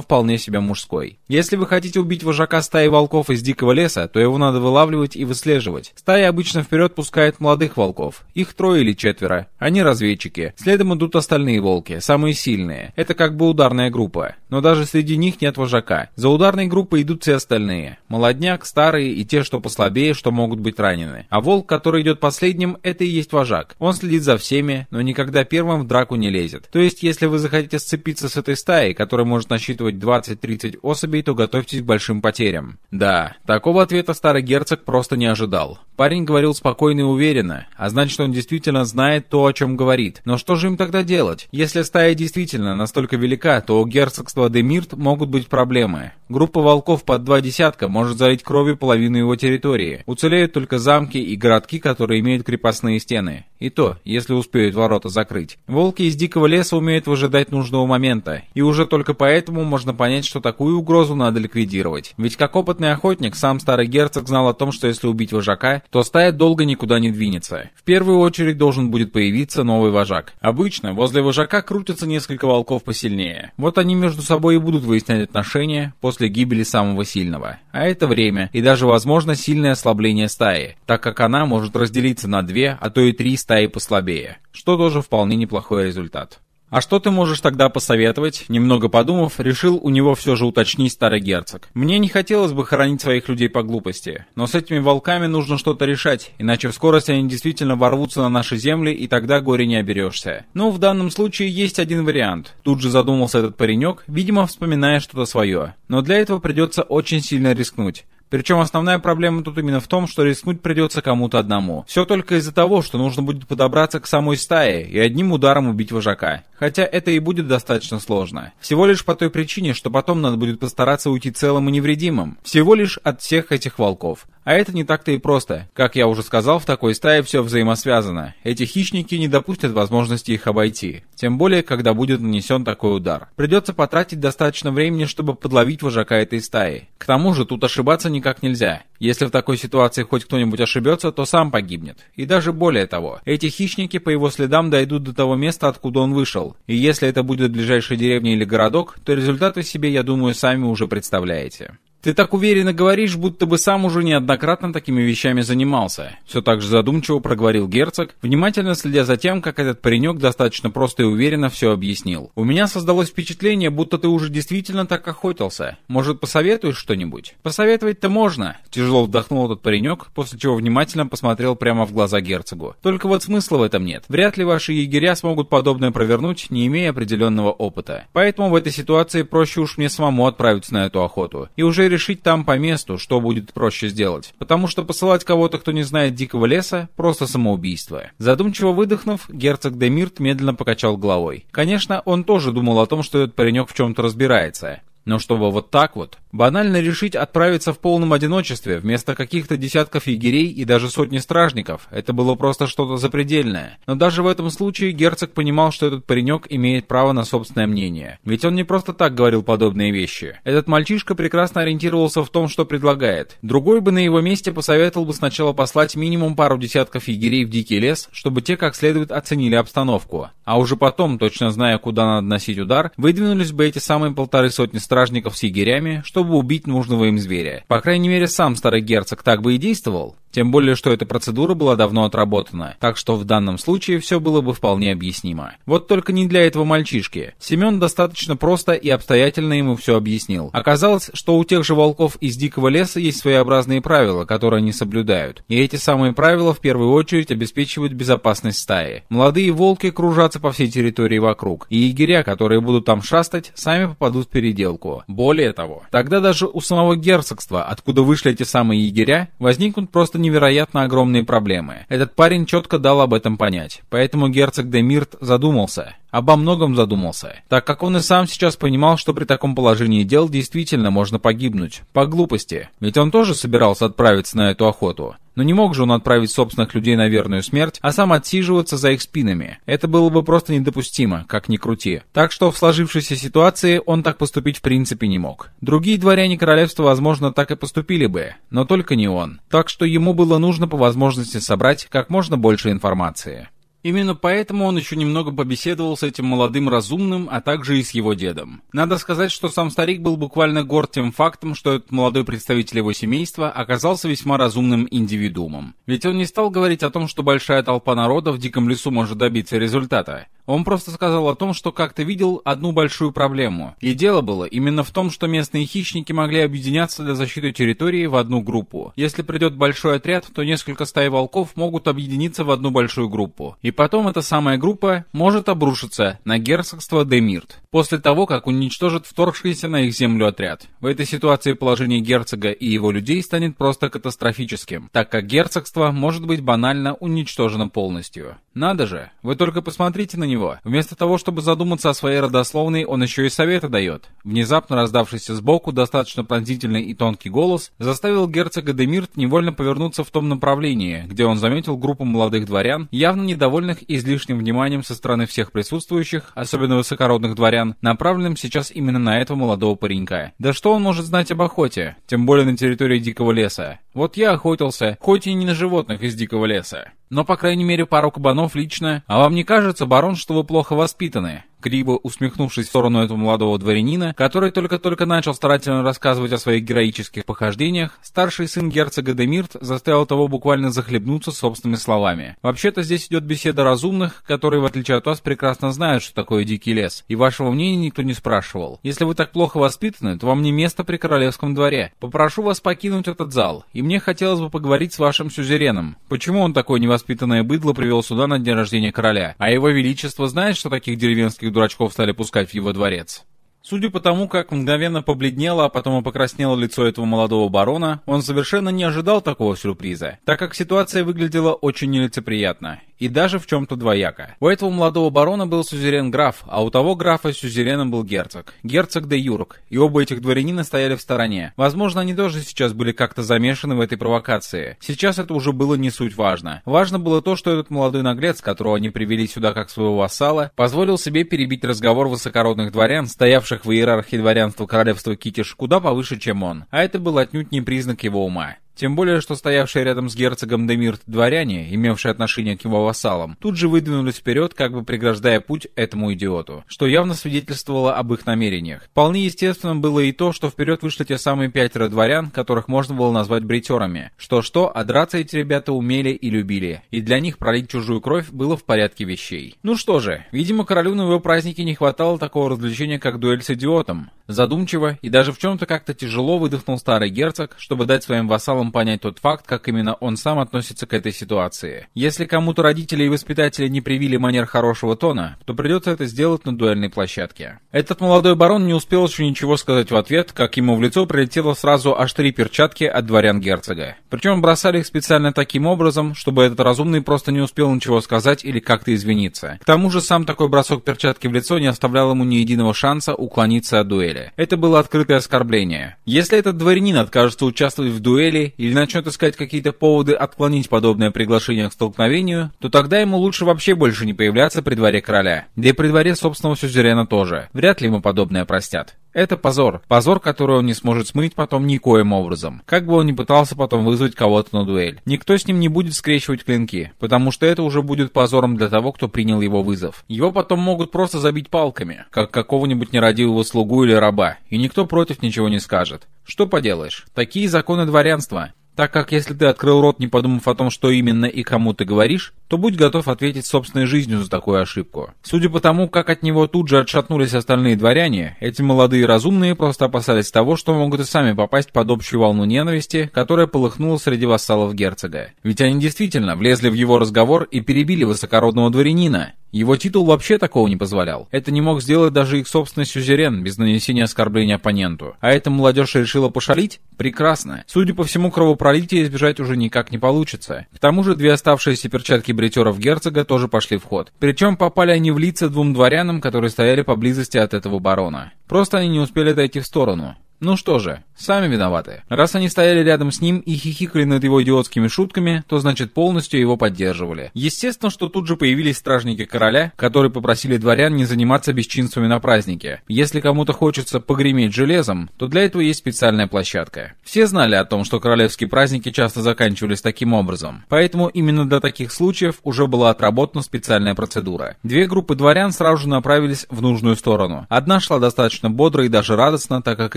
Speaker 2: вполне себе мужской. «Если вы хотите убить вожака стаи волков из дикого леса, то его надо вылавливать и выслеживать. Стая обычно вперед пускает молодых волков. Их трое или четверо. Они разведчики. Следом идут остальные волки, самые сильные. Это как бы ударная группа. Но даже среди них нет вожака. За ударной группой идут все остальные. Молодняк, старые и те, что послабее, что могут быть ранены. А волк, который идет последним, это и есть вожак. Он следит за всеми, но никогда первым в драку не лезет. То есть, если вы захотите сцепиться с этой стаей, которая может насчитывать 20-30 особей, то готовьтесь к большим потерям. Да, такого ответа старый герцог просто не ожидал. Парень говорил спокойно и уверенно, а значит, он действительно знает то, о чем говорит. Но что же им тогда делать? Если стая действительно настолько велика, то у герцогства Демирт могут быть проблемы. Группа волков под два десятка может залить кровью половину его территории. Уцелеют только замки и городки, которые имеют крепостные стены. И то, если успеют ворота закрыть. Волки из дикого леса умеют выжидать нужного момента, и уже только поэтому можно понять, что такую угрозу надо ликвидировать. Ведь как опытный охотник, сам старый герцог знал о том, что если убить вожака, то стая долго никуда не двинется. В первую очередь должен будет появиться новый вожак. Обычно возле вожака крутятся несколько волков посильнее. Вот они между собой и будут выяснять отношения после гибели самого сильного. А это время, и даже возможно сильное ослабление стаи, так как она может разделиться на две, а то и три стаи послабее, что тоже вполне неплохой результат.
Speaker 1: «А что ты можешь тогда посоветовать?» Немного подумав, решил у него все же уточнить старый герцог. «Мне не хотелось бы хоронить своих людей по глупости, но с этими волками нужно что-то решать, иначе в скорости они действительно ворвутся на наши земли, и тогда горе не оберешься. Ну, в данном случае есть один вариант». Тут же задумался этот паренек, видимо, вспоминая что-то свое. «Но для этого придется очень сильно рискнуть. Причем основная проблема тут именно в том, что рискнуть придется кому-то одному. Все только из-за того, что нужно будет подобраться к самой стае и одним ударом убить вожака. Хотя это и будет достаточно сложно. Всего лишь по той причине, что потом надо будет постараться уйти целым и невредимым. Всего лишь от всех этих волков. А это не так-то и просто. Как я уже сказал, в такой стае все взаимосвязано. Эти хищники не допустят возможности их обойти. Тем более, когда будет нанесен такой удар. Придется потратить достаточно времени, чтобы подловить вожака этой стаи. К тому же, тут ошибаться никак нельзя. Если в такой ситуации хоть кто-нибудь ошибется, то сам погибнет. И даже более того, эти хищники по его следам дойдут до того места, откуда он вышел. И если это будет ближайшая деревня или городок, то результаты себе, я думаю, сами уже представляете. Ты так уверенно говоришь, будто бы сам уже неоднократно такими вещами занимался. Все так же задумчиво проговорил герцог, внимательно следя за тем, как этот паренек достаточно просто и уверенно все объяснил. У меня создалось впечатление, будто ты уже действительно так охотился. Может, посоветуешь что-нибудь? Посоветовать-то можно. Тяжело вдохнул этот паренек, после чего внимательно посмотрел прямо в глаза герцогу. Только вот смысла в этом нет. Вряд ли ваши егеря смогут подобное провернуть, не имея определенного опыта. Поэтому в этой ситуации проще уж мне самому отправиться на эту охоту. И уже решить там по месту, что будет проще сделать. Потому что посылать кого-то, кто не знает дикого леса, просто самоубийство. Задумчиво выдохнув, герцог Демирт медленно покачал головой. Конечно, он тоже думал о том, что этот паренек в чем-то разбирается. Но чтобы вот так вот, банально решить отправиться в полном одиночестве вместо каких-то десятков егерей и даже сотни стражников, это было просто что-то запредельное. Но даже в этом случае герцог понимал, что этот паренек имеет право на собственное мнение. Ведь он не просто так говорил подобные вещи. Этот мальчишка прекрасно ориентировался в том, что предлагает. Другой бы на его месте посоветовал бы сначала послать минимум пару десятков егерей в дикий лес, чтобы те как следует оценили обстановку. А уже потом, точно зная, куда надо носить удар, выдвинулись бы эти самые полторы сотни стражников стражников с егерями, чтобы убить нужного им зверя. По крайней мере, сам старый герцог так бы и действовал. Тем более, что эта процедура была давно отработана, так что в данном случае все было бы вполне объяснимо. Вот только не для этого мальчишки. Семен достаточно просто и обстоятельно ему все объяснил. Оказалось, что у тех же волков из дикого леса есть своеобразные правила, которые они соблюдают. И эти самые правила в первую очередь обеспечивают безопасность стаи. Молодые волки кружатся по всей территории вокруг, и егеря, которые будут там шастать, сами попадут в переделку. Более того, тогда даже у самого герцогства, откуда вышли эти самые егеря, возникнут просто невероятно огромные проблемы. Этот парень четко дал об этом понять. Поэтому герцог Демирт задумался обо многом задумался, так как он и сам сейчас понимал, что при таком положении дел действительно можно погибнуть. По глупости. Ведь он тоже собирался отправиться на эту охоту. Но не мог же он отправить собственных людей на верную смерть, а сам отсиживаться за их спинами. Это было бы просто недопустимо, как ни крути. Так что в сложившейся ситуации он так поступить в принципе не мог. Другие дворяне королевства, возможно, так и поступили бы, но только не он. Так что ему было нужно по возможности собрать как можно больше информации. Именно поэтому он еще немного побеседовал с этим молодым разумным, а также и с его дедом. Надо сказать, что сам старик был буквально горд тем фактом, что этот молодой представитель его семейства оказался весьма разумным индивидуумом. Ведь он не стал говорить о том, что большая толпа народа в диком лесу может добиться результата. Он просто сказал о том, что как-то видел одну большую проблему. И дело было именно в том, что местные хищники могли объединяться для защиты территории в одну группу. Если придет большой отряд, то несколько стай волков могут объединиться в одну большую группу. И потом эта самая группа может обрушиться на герцогство Демирт. После того, как уничтожит вторгшийся на их землю отряд. В этой ситуации положение герцога и его людей станет просто катастрофическим, так как герцогство может быть банально уничтожено полностью. Надо же, вы только посмотрите на него. Вместо того, чтобы задуматься о своей родословной, он еще и советы дает. Внезапно раздавшийся сбоку достаточно пронзительный и тонкий голос заставил герцога Демирт невольно повернуться в том направлении, где он заметил группу молодых дворян, явно недовольных излишним вниманием со стороны всех присутствующих, особенно высокородных дворян, направленным сейчас именно на этого молодого паренька. Да что он может знать об охоте? Тем более на территории дикого леса. Вот я охотился, хоть и не на животных из дикого леса. Но, по крайней мере, пару кабанов лично. А вам не кажется, барон, что вы плохо воспитаны?
Speaker 2: Криво усмехнувшись в сторону этого молодого дворянина, который только-только начал старательно рассказывать о своих героических похождениях, старший сын герцога Демирт заставил того буквально захлебнуться собственными словами. Вообще-то здесь идет беседа разумных, которые, в отличие от вас, прекрасно знают, что такое дикий лес, и вашего мнения никто не спрашивал. Если вы так плохо воспитаны, то вам не место при королевском дворе. Попрошу вас покинуть этот зал, и мне хотелось бы поговорить с вашим сюзереном. Почему он такое невоспитанное быдло привел сюда на день рождения короля? А его величество знает, что таких деревенских дурачков стали пускать в его дворец? Судя по тому, как мгновенно побледнело, а потом и покраснело лицо этого молодого барона, он совершенно не ожидал такого сюрприза, так как ситуация выглядела очень нелицеприятно и даже в чем-то двояко. У этого молодого барона был сюзерен-граф, а у того графа сюзереном был герцог. Герцог де Юрк, и оба этих дворянина стояли в стороне. Возможно, они тоже сейчас были как-то замешаны в этой провокации. Сейчас это уже было не суть важно. Важно было то, что этот молодой наглец, которого они привели сюда как своего вассала, позволил себе перебить разговор высокородных дворян, стоявших в иерархии дворянства королевства Китиш, куда повыше, чем он. А это был отнюдь не признак его ума. Тем более, что стоявшие рядом с герцогом Демирт дворяне, имевшие отношение к его вассалам, тут же выдвинулись вперед, как бы преграждая путь этому идиоту, что явно свидетельствовало об их намерениях. Вполне естественным было и то, что вперед вышли те самые пятеро дворян, которых можно было назвать бритерами. Что-что, а драться эти ребята умели и любили, и для них пролить чужую кровь было в порядке вещей. Ну что же, видимо, королю на его празднике не хватало такого развлечения, как дуэль с идиотом. Задумчиво и даже в чем-то как-то тяжело выдохнул старый герцог, чтобы дать своим вассалам целом понять тот факт, как именно он сам относится к этой ситуации. Если кому-то родители и воспитатели не привили манер хорошего тона, то придется это сделать на дуэльной площадке. Этот молодой барон не успел еще ничего сказать в ответ, как ему в лицо прилетело сразу аж три перчатки от дворян герцога. Причем бросали их специально таким образом, чтобы этот разумный просто не успел ничего сказать или как-то извиниться. К тому же сам такой бросок перчатки в лицо не оставлял ему ни единого шанса уклониться от дуэли. Это было открытое оскорбление. Если этот дворянин откажется участвовать в дуэли или начнет искать какие-то поводы отклонить подобное приглашение к столкновению, то тогда ему лучше вообще больше не появляться при дворе короля. Да и при дворе собственного сюзерена тоже. Вряд ли ему подобное простят. Это позор. Позор, который он не сможет смыть потом никоим образом. Как бы он ни пытался потом вызвать кого-то на дуэль. Никто с ним не будет скрещивать клинки, потому что это уже будет позором для того, кто принял его вызов. Его потом могут просто забить палками, как какого-нибудь нерадивого слугу или раба, и никто против ничего не скажет. Что поделаешь, такие законы дворянства так как если ты открыл рот, не подумав о том, что именно и кому ты говоришь, то будь готов ответить собственной жизнью за такую ошибку. Судя по тому, как от него тут же отшатнулись остальные дворяне, эти молодые разумные просто опасались того, что могут и сами попасть под общую волну ненависти, которая полыхнула среди вассалов герцога. Ведь они действительно влезли в его разговор и перебили высокородного дворянина. Его титул вообще такого не позволял. Это не мог сделать даже их собственный сюзерен без нанесения оскорбления оппоненту. А эта молодежь решила пошалить? Прекрасно. Судя по всему, кровопролития избежать уже никак не получится. К тому же две оставшиеся перчатки бритеров герцога тоже пошли в ход. Причем попали они в лица двум дворянам, которые стояли поблизости от этого барона. Просто они не успели отойти в сторону. Ну что же, сами виноваты. Раз они стояли рядом с ним и хихикали над его идиотскими шутками, то значит полностью его поддерживали. Естественно, что тут же появились стражники короля, которые попросили дворян не заниматься бесчинствами на празднике. Если кому-то хочется погреметь железом, то для этого есть специальная площадка. Все знали о том, что королевские праздники часто заканчивались таким образом. Поэтому именно для таких случаев уже была отработана специальная процедура. Две группы дворян сразу же направились в нужную сторону. Одна шла достаточно бодро и даже радостно, так как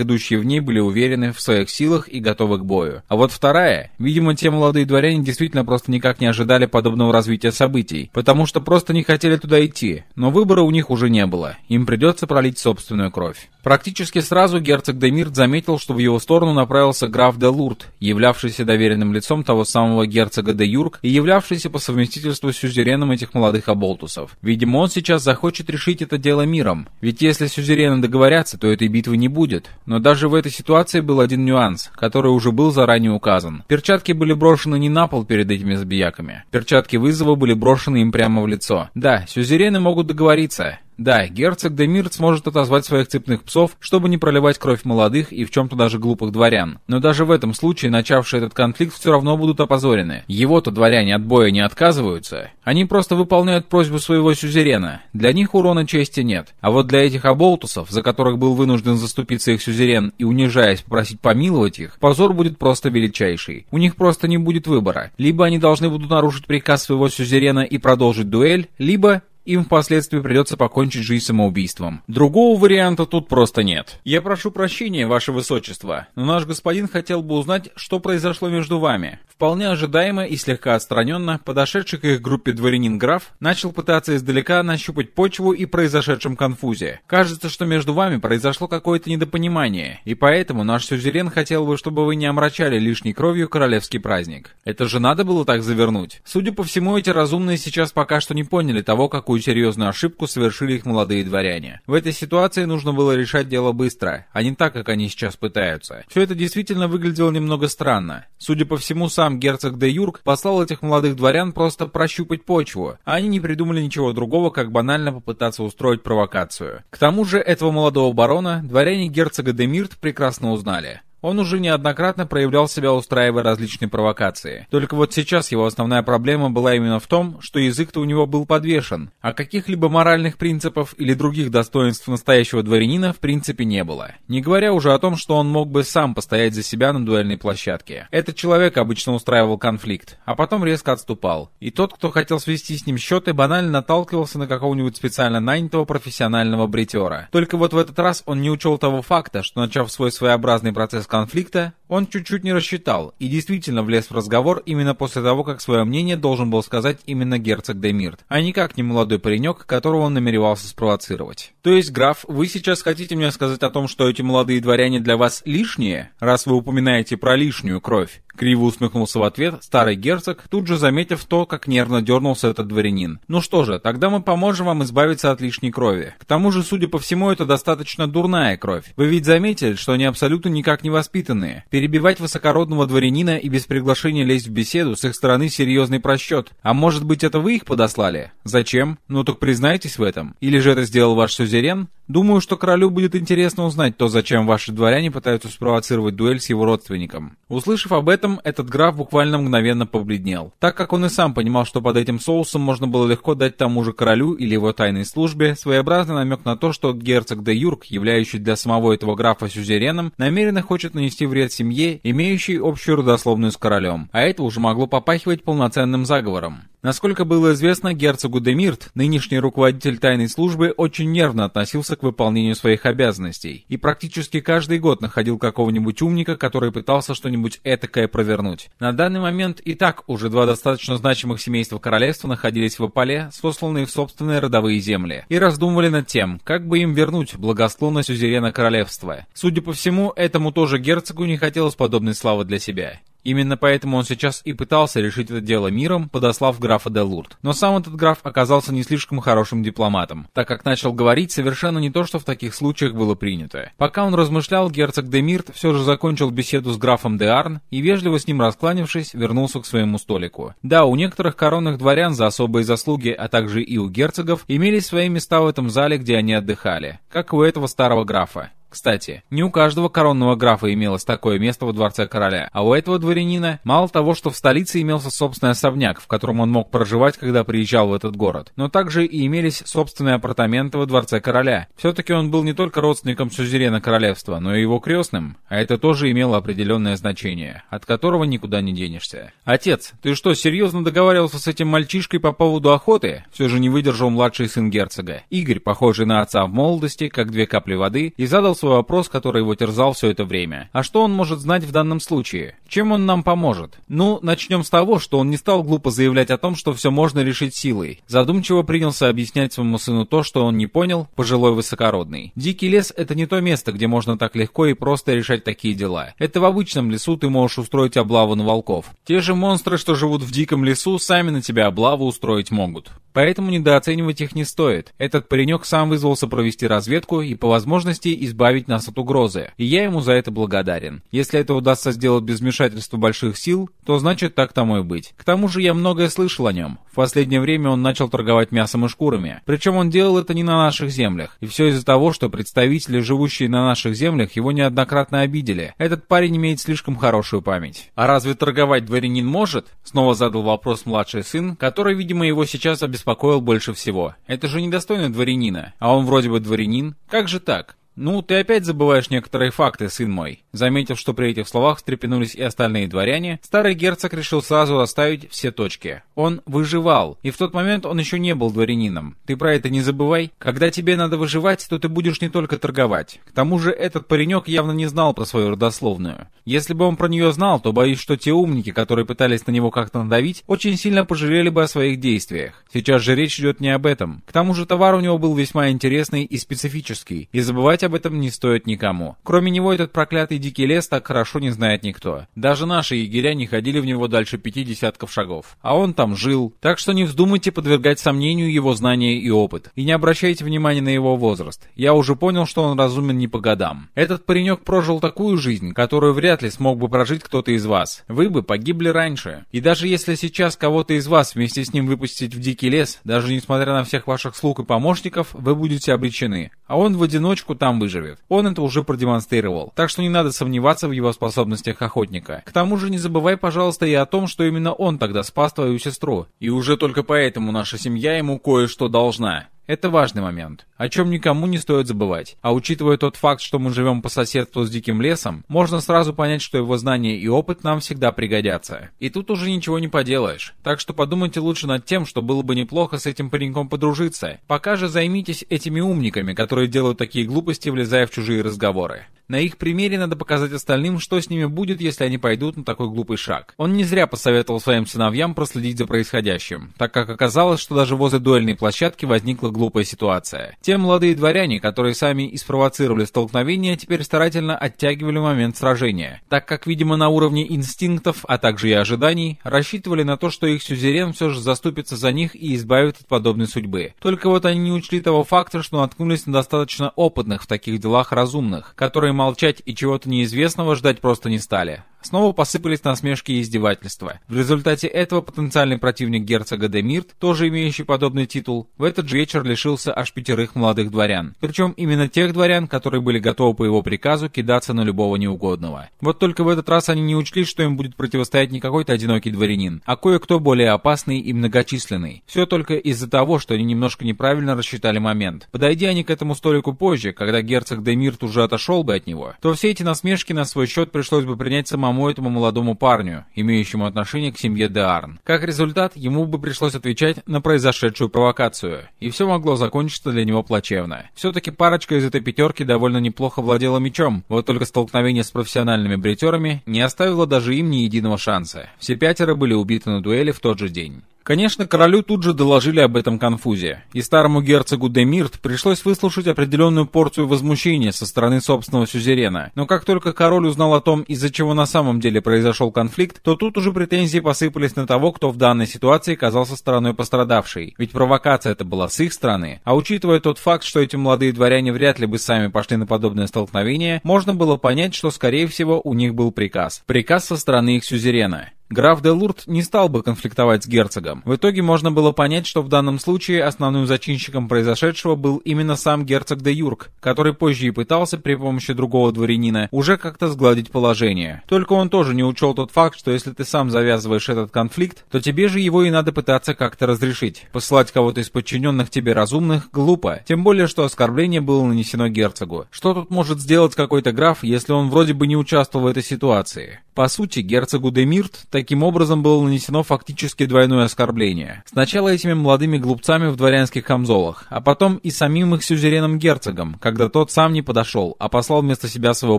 Speaker 2: идущие присутствующие в ней были уверены в своих силах и готовы к бою. А вот вторая, видимо, те молодые дворяне действительно просто никак не ожидали подобного развития событий, потому что просто не хотели туда идти, но выбора у них уже не было, им придется пролить собственную кровь. Практически сразу герцог Демирт заметил, что в его сторону направился граф де Лурт, являвшийся доверенным лицом того самого герцога де Юрк и являвшийся по совместительству сюзереном этих молодых оболтусов. Видимо, он сейчас захочет решить это дело миром, ведь если сюзерены договорятся, то этой битвы не будет. Но даже в этой ситуации был один нюанс, который уже был заранее указан. Перчатки были брошены не на пол перед этими забияками. Перчатки вызова были брошены им прямо в лицо. Да, сюзерены могут договориться, да, герцог Демирт сможет отозвать своих цепных псов, чтобы не проливать кровь молодых и в чем-то даже глупых дворян. Но даже в этом случае начавшие этот конфликт все равно будут опозорены. Его-то дворяне от боя не отказываются. Они просто выполняют просьбу своего сюзерена. Для них урона чести нет. А вот для этих оболтусов, за которых был вынужден заступиться их сюзерен и унижаясь попросить помиловать их, позор будет просто величайший. У них просто не будет выбора. Либо они должны будут нарушить приказ своего сюзерена и продолжить дуэль, либо им впоследствии придется покончить жизнь самоубийством. Другого варианта тут просто нет. Я прошу прощения, ваше высочество, но наш господин хотел бы узнать, что произошло между вами. Вполне ожидаемо и слегка отстраненно, подошедший к их группе дворянин граф начал пытаться издалека нащупать почву и произошедшем конфузе. Кажется, что между вами произошло какое-то недопонимание, и поэтому наш сюзерен хотел бы, чтобы вы не омрачали лишней кровью королевский праздник. Это же надо было так завернуть. Судя по всему, эти разумные сейчас пока что не поняли того, какую серьезную ошибку совершили их молодые дворяне. В этой ситуации нужно было решать дело быстро, а не так, как они сейчас пытаются. Все это действительно выглядело немного странно. Судя по всему, сам герцог де Юрк послал этих молодых дворян просто прощупать почву, а они не придумали ничего другого, как банально попытаться устроить провокацию. К тому же этого молодого барона дворяне герцога де Мирт прекрасно узнали. Он уже неоднократно проявлял себя, устраивая различные провокации. Только вот сейчас его основная проблема была именно в том, что язык-то у него был подвешен, а каких-либо моральных принципов или других достоинств настоящего дворянина в принципе не было. Не говоря уже о том, что он мог бы сам постоять за себя на дуэльной площадке. Этот человек обычно устраивал конфликт, а потом резко отступал. И тот, кто хотел свести с ним счеты, банально наталкивался на какого-нибудь специально нанятого профессионального бритера. Только вот в этот раз он не учел того факта, что начав свой своеобразный процесс конфликта, он чуть-чуть не рассчитал и действительно влез в разговор именно после того, как свое мнение должен был сказать именно герцог Демирт, а никак не молодой паренек, которого он намеревался спровоцировать. То есть, граф, вы сейчас хотите мне сказать о том, что эти молодые дворяне для вас лишние, раз вы упоминаете про лишнюю кровь? Криво усмехнулся в ответ старый герцог, тут же заметив то, как нервно дернулся этот дворянин. Ну что же, тогда мы поможем вам избавиться от лишней крови. К тому же, судя по всему, это достаточно дурная кровь. Вы ведь заметили, что они абсолютно никак не воспитанные. Перебивать высокородного дворянина и без приглашения лезть в беседу с их стороны серьезный просчет. А может быть это вы их подослали? Зачем? Ну так признайтесь в этом. Или же это сделал ваш сюзерен? Думаю, что королю будет интересно узнать то, зачем ваши дворяне пытаются спровоцировать дуэль с его родственником. Услышав об этом, этот граф буквально мгновенно побледнел, так как он и сам понимал, что под этим соусом можно было легко дать тому же королю или его тайной службе своеобразный намек на то, что герцог де Юрк, являющий для самого этого графа сюзереном, намеренно хочет нанести вред семье, имеющей общую родословную с королем, а это уже могло попахивать полноценным заговором. Насколько было известно, герцогу Демирт, нынешний руководитель тайной службы, очень нервно относился к выполнению своих обязанностей и практически каждый год находил какого-нибудь умника, который пытался что-нибудь этакое провернуть. На данный момент и так уже два достаточно значимых семейства королевства находились в опале, сосланные в собственные родовые земли, и раздумывали над тем, как бы им вернуть благосклонность сюзерена королевства. Судя по всему, этому тоже герцогу не хотелось подобной славы для себя. Именно поэтому он сейчас и пытался решить это дело миром, подослав графа де Лурд. Но сам этот граф оказался не слишком хорошим дипломатом, так как начал говорить совершенно не то, что в таких случаях было принято. Пока он размышлял, герцог де Мирт все же закончил беседу с графом де Арн и, вежливо с ним раскланившись, вернулся к своему столику. Да, у некоторых коронных дворян за особые заслуги, а также и у герцогов, имелись свои места в этом зале, где они отдыхали, как у этого старого графа. Кстати, не у каждого коронного графа имелось такое место во дворце короля, а у этого дворянина мало того, что в столице имелся собственный особняк, в котором он мог проживать, когда приезжал в этот город, но также и имелись собственные апартаменты во дворце короля. Все-таки он был не только родственником сюзерена королевства, но и его крестным, а это тоже имело определенное значение, от которого никуда не денешься. «Отец, ты что, серьезно договаривался с этим мальчишкой по поводу охоты?» Все же не выдержал младший сын герцога. Игорь, похожий на отца в молодости, как две капли воды, и задал свой вопрос, который его терзал все это время. А что он может знать в данном случае? Чем он нам поможет? Ну, начнем с того, что он не стал глупо заявлять о том, что все можно решить силой. Задумчиво принялся объяснять своему сыну то, что он не понял, пожилой высокородный. Дикий лес — это не то место, где можно так легко и просто решать такие дела. Это в обычном лесу ты можешь устроить облаву на волков. Те же монстры, что живут в диком лесу, сами на тебя облаву устроить могут. Поэтому недооценивать их не стоит. Этот паренек сам вызвался провести разведку и по возможности избавить нас от угрозы, и я ему за это благодарен. Если это удастся сделать без вмешательства больших сил, то значит так тому и быть. К тому же я многое слышал о нем. В последнее время он начал торговать мясом и шкурами. Причем он делал это не на наших землях. И все из-за того, что представители, живущие на наших землях, его неоднократно обидели. Этот парень имеет слишком хорошую память. А разве торговать дворянин может? Снова задал вопрос младший сын, который, видимо, его сейчас обеспокоил больше всего. Это же недостойно дворянина. А он вроде бы дворянин. Как же так? «Ну, ты опять забываешь некоторые факты, сын мой». Заметив, что при этих словах встрепенулись и остальные дворяне, старый герцог решил сразу расставить все точки. Он выживал, и в тот момент он еще не был дворянином. Ты про это не забывай. Когда тебе надо выживать, то ты будешь не только торговать. К тому же этот паренек явно не знал про свою родословную. Если бы он про нее знал, то боюсь, что те умники, которые пытались на него как-то надавить, очень сильно пожалели бы о своих действиях. Сейчас же речь идет не об этом. К тому же товар у него был весьма интересный и специфический, и забывать об этом не стоит никому. Кроме него этот проклятый дикий лес так хорошо не знает никто. Даже наши егеря не ходили в него дальше пяти десятков шагов. А он там жил. Так что не вздумайте подвергать сомнению его знания и опыт. И не обращайте внимания на его возраст. Я уже понял, что он разумен не по годам. Этот паренек прожил такую жизнь, которую вряд ли смог бы прожить кто-то из вас. Вы бы погибли раньше. И даже если сейчас кого-то из вас вместе с ним выпустить в дикий лес, даже несмотря на всех ваших слуг и помощников, вы будете обречены. А он в одиночку там выживет. Он это уже продемонстрировал. Так что не надо сомневаться в его способностях охотника. К тому же не забывай, пожалуйста, и о том, что именно он тогда спас твою сестру. И уже только поэтому наша семья ему кое-что должна. Это важный момент, о чем никому не стоит забывать. А учитывая тот факт, что мы живем по соседству с диким лесом, можно сразу понять, что его знания и опыт нам всегда пригодятся. И тут уже ничего не поделаешь. Так что подумайте лучше над тем, что было бы неплохо с этим пареньком подружиться. Пока же займитесь этими умниками, которые делают такие глупости, влезая в чужие разговоры. На их примере надо показать остальным, что с ними будет, если они пойдут на такой глупый шаг. Он не зря посоветовал своим сыновьям проследить за происходящим, так как оказалось, что даже возле дуэльной площадки возникла глупая ситуация. Те молодые дворяне, которые сами и спровоцировали столкновение, теперь старательно оттягивали момент сражения, так как, видимо, на уровне инстинктов, а также и ожиданий, рассчитывали на то, что их сюзерен все же заступится за них и избавит от подобной судьбы. Только вот они не учли того факта, что наткнулись на достаточно опытных в таких делах разумных, которые молчать и чего-то неизвестного ждать просто не стали. Снова посыпались насмешки и издевательства. В результате этого потенциальный противник герцога Демирт, тоже имеющий подобный титул, в этот же вечер лишился аж пятерых молодых дворян. Причем именно тех дворян, которые были готовы по его приказу кидаться на любого неугодного. Вот только в этот раз они не учли, что им будет противостоять не какой-то одинокий дворянин, а кое-кто более опасный и многочисленный. Все только из-за того, что они немножко неправильно рассчитали момент. Подойди они к этому столику позже, когда герцог Демирт уже отошел бы от него, то все эти насмешки на свой счет пришлось бы принять самому самому этому молодому парню, имеющему отношение к семье Деарн. Как результат, ему бы пришлось отвечать на произошедшую провокацию, и все могло закончиться для него плачевно. Все-таки парочка из этой пятерки довольно неплохо владела мечом, вот только столкновение с профессиональными бритерами не оставило даже им ни единого шанса. Все пятеро были убиты на дуэли в тот же день. Конечно, королю тут же доложили об этом конфузе, и старому герцогу Демирт пришлось выслушать определенную порцию возмущения со стороны собственного сюзерена. Но как только король узнал о том, из-за чего на самом деле произошел конфликт, то тут уже претензии посыпались на того, кто в данной ситуации казался стороной пострадавшей. Ведь провокация это была с их стороны. А учитывая тот факт, что эти молодые дворяне вряд ли бы сами пошли на подобное столкновение, можно было понять, что скорее всего у них был приказ. Приказ со стороны их сюзерена. Граф де Лурт не стал бы конфликтовать с герцогом. В итоге можно было понять, что в данном случае основным зачинщиком произошедшего был именно сам герцог де Юрк, который позже и пытался при помощи другого дворянина уже как-то сгладить положение. Только он тоже не учел тот факт, что если ты сам завязываешь этот конфликт, то тебе же его и надо пытаться как-то разрешить. Посылать кого-то из подчиненных тебе разумных глупо, тем более, что оскорбление было нанесено герцогу. Что тут может сделать какой-то граф, если он вроде бы не участвовал в этой ситуации? По сути, герцогу де Мирт таким образом было нанесено фактически двойное оскорбление. Сначала этими молодыми глупцами в дворянских камзолах, а потом и самим их сюзереном-герцогом, когда тот сам не подошел, а послал вместо себя своего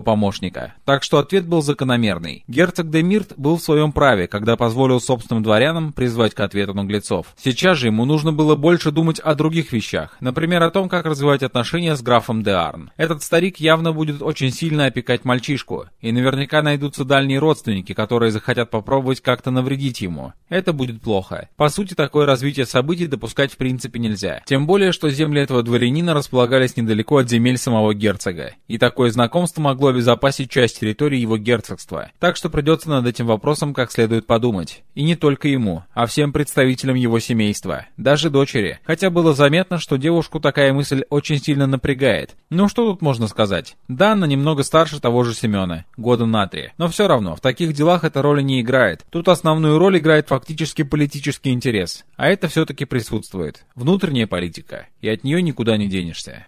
Speaker 2: помощника. Так что ответ был закономерный. Герцог де Мирт был в своем праве, когда позволил собственным дворянам призвать к ответу наглецов. Сейчас же ему нужно было больше думать о других вещах, например, о том, как развивать отношения с графом де Арн. Этот старик явно будет очень сильно опекать мальчишку, и наверняка найдутся дальние родственники, которые захотят попробовать как-то навредить ему. Это будет плохо. По сути, такое развитие событий допускать в принципе нельзя. Тем более, что земли этого дворянина располагались недалеко от земель самого герцога. И такое знакомство могло обезопасить часть территории его герцогства. Так что придется над этим вопросом как следует подумать. И не только ему, а всем представителям его семейства. Даже дочери. Хотя было заметно, что девушку такая мысль очень сильно напрягает. Ну что тут можно сказать? Да, она немного старше того же Семена. Года на три. Но все равно, в таких делах эта роль не играет. Тут основную роль играет фактически политический интерес. А это все-таки присутствует. Внутренняя политика. И от нее никуда не денешься.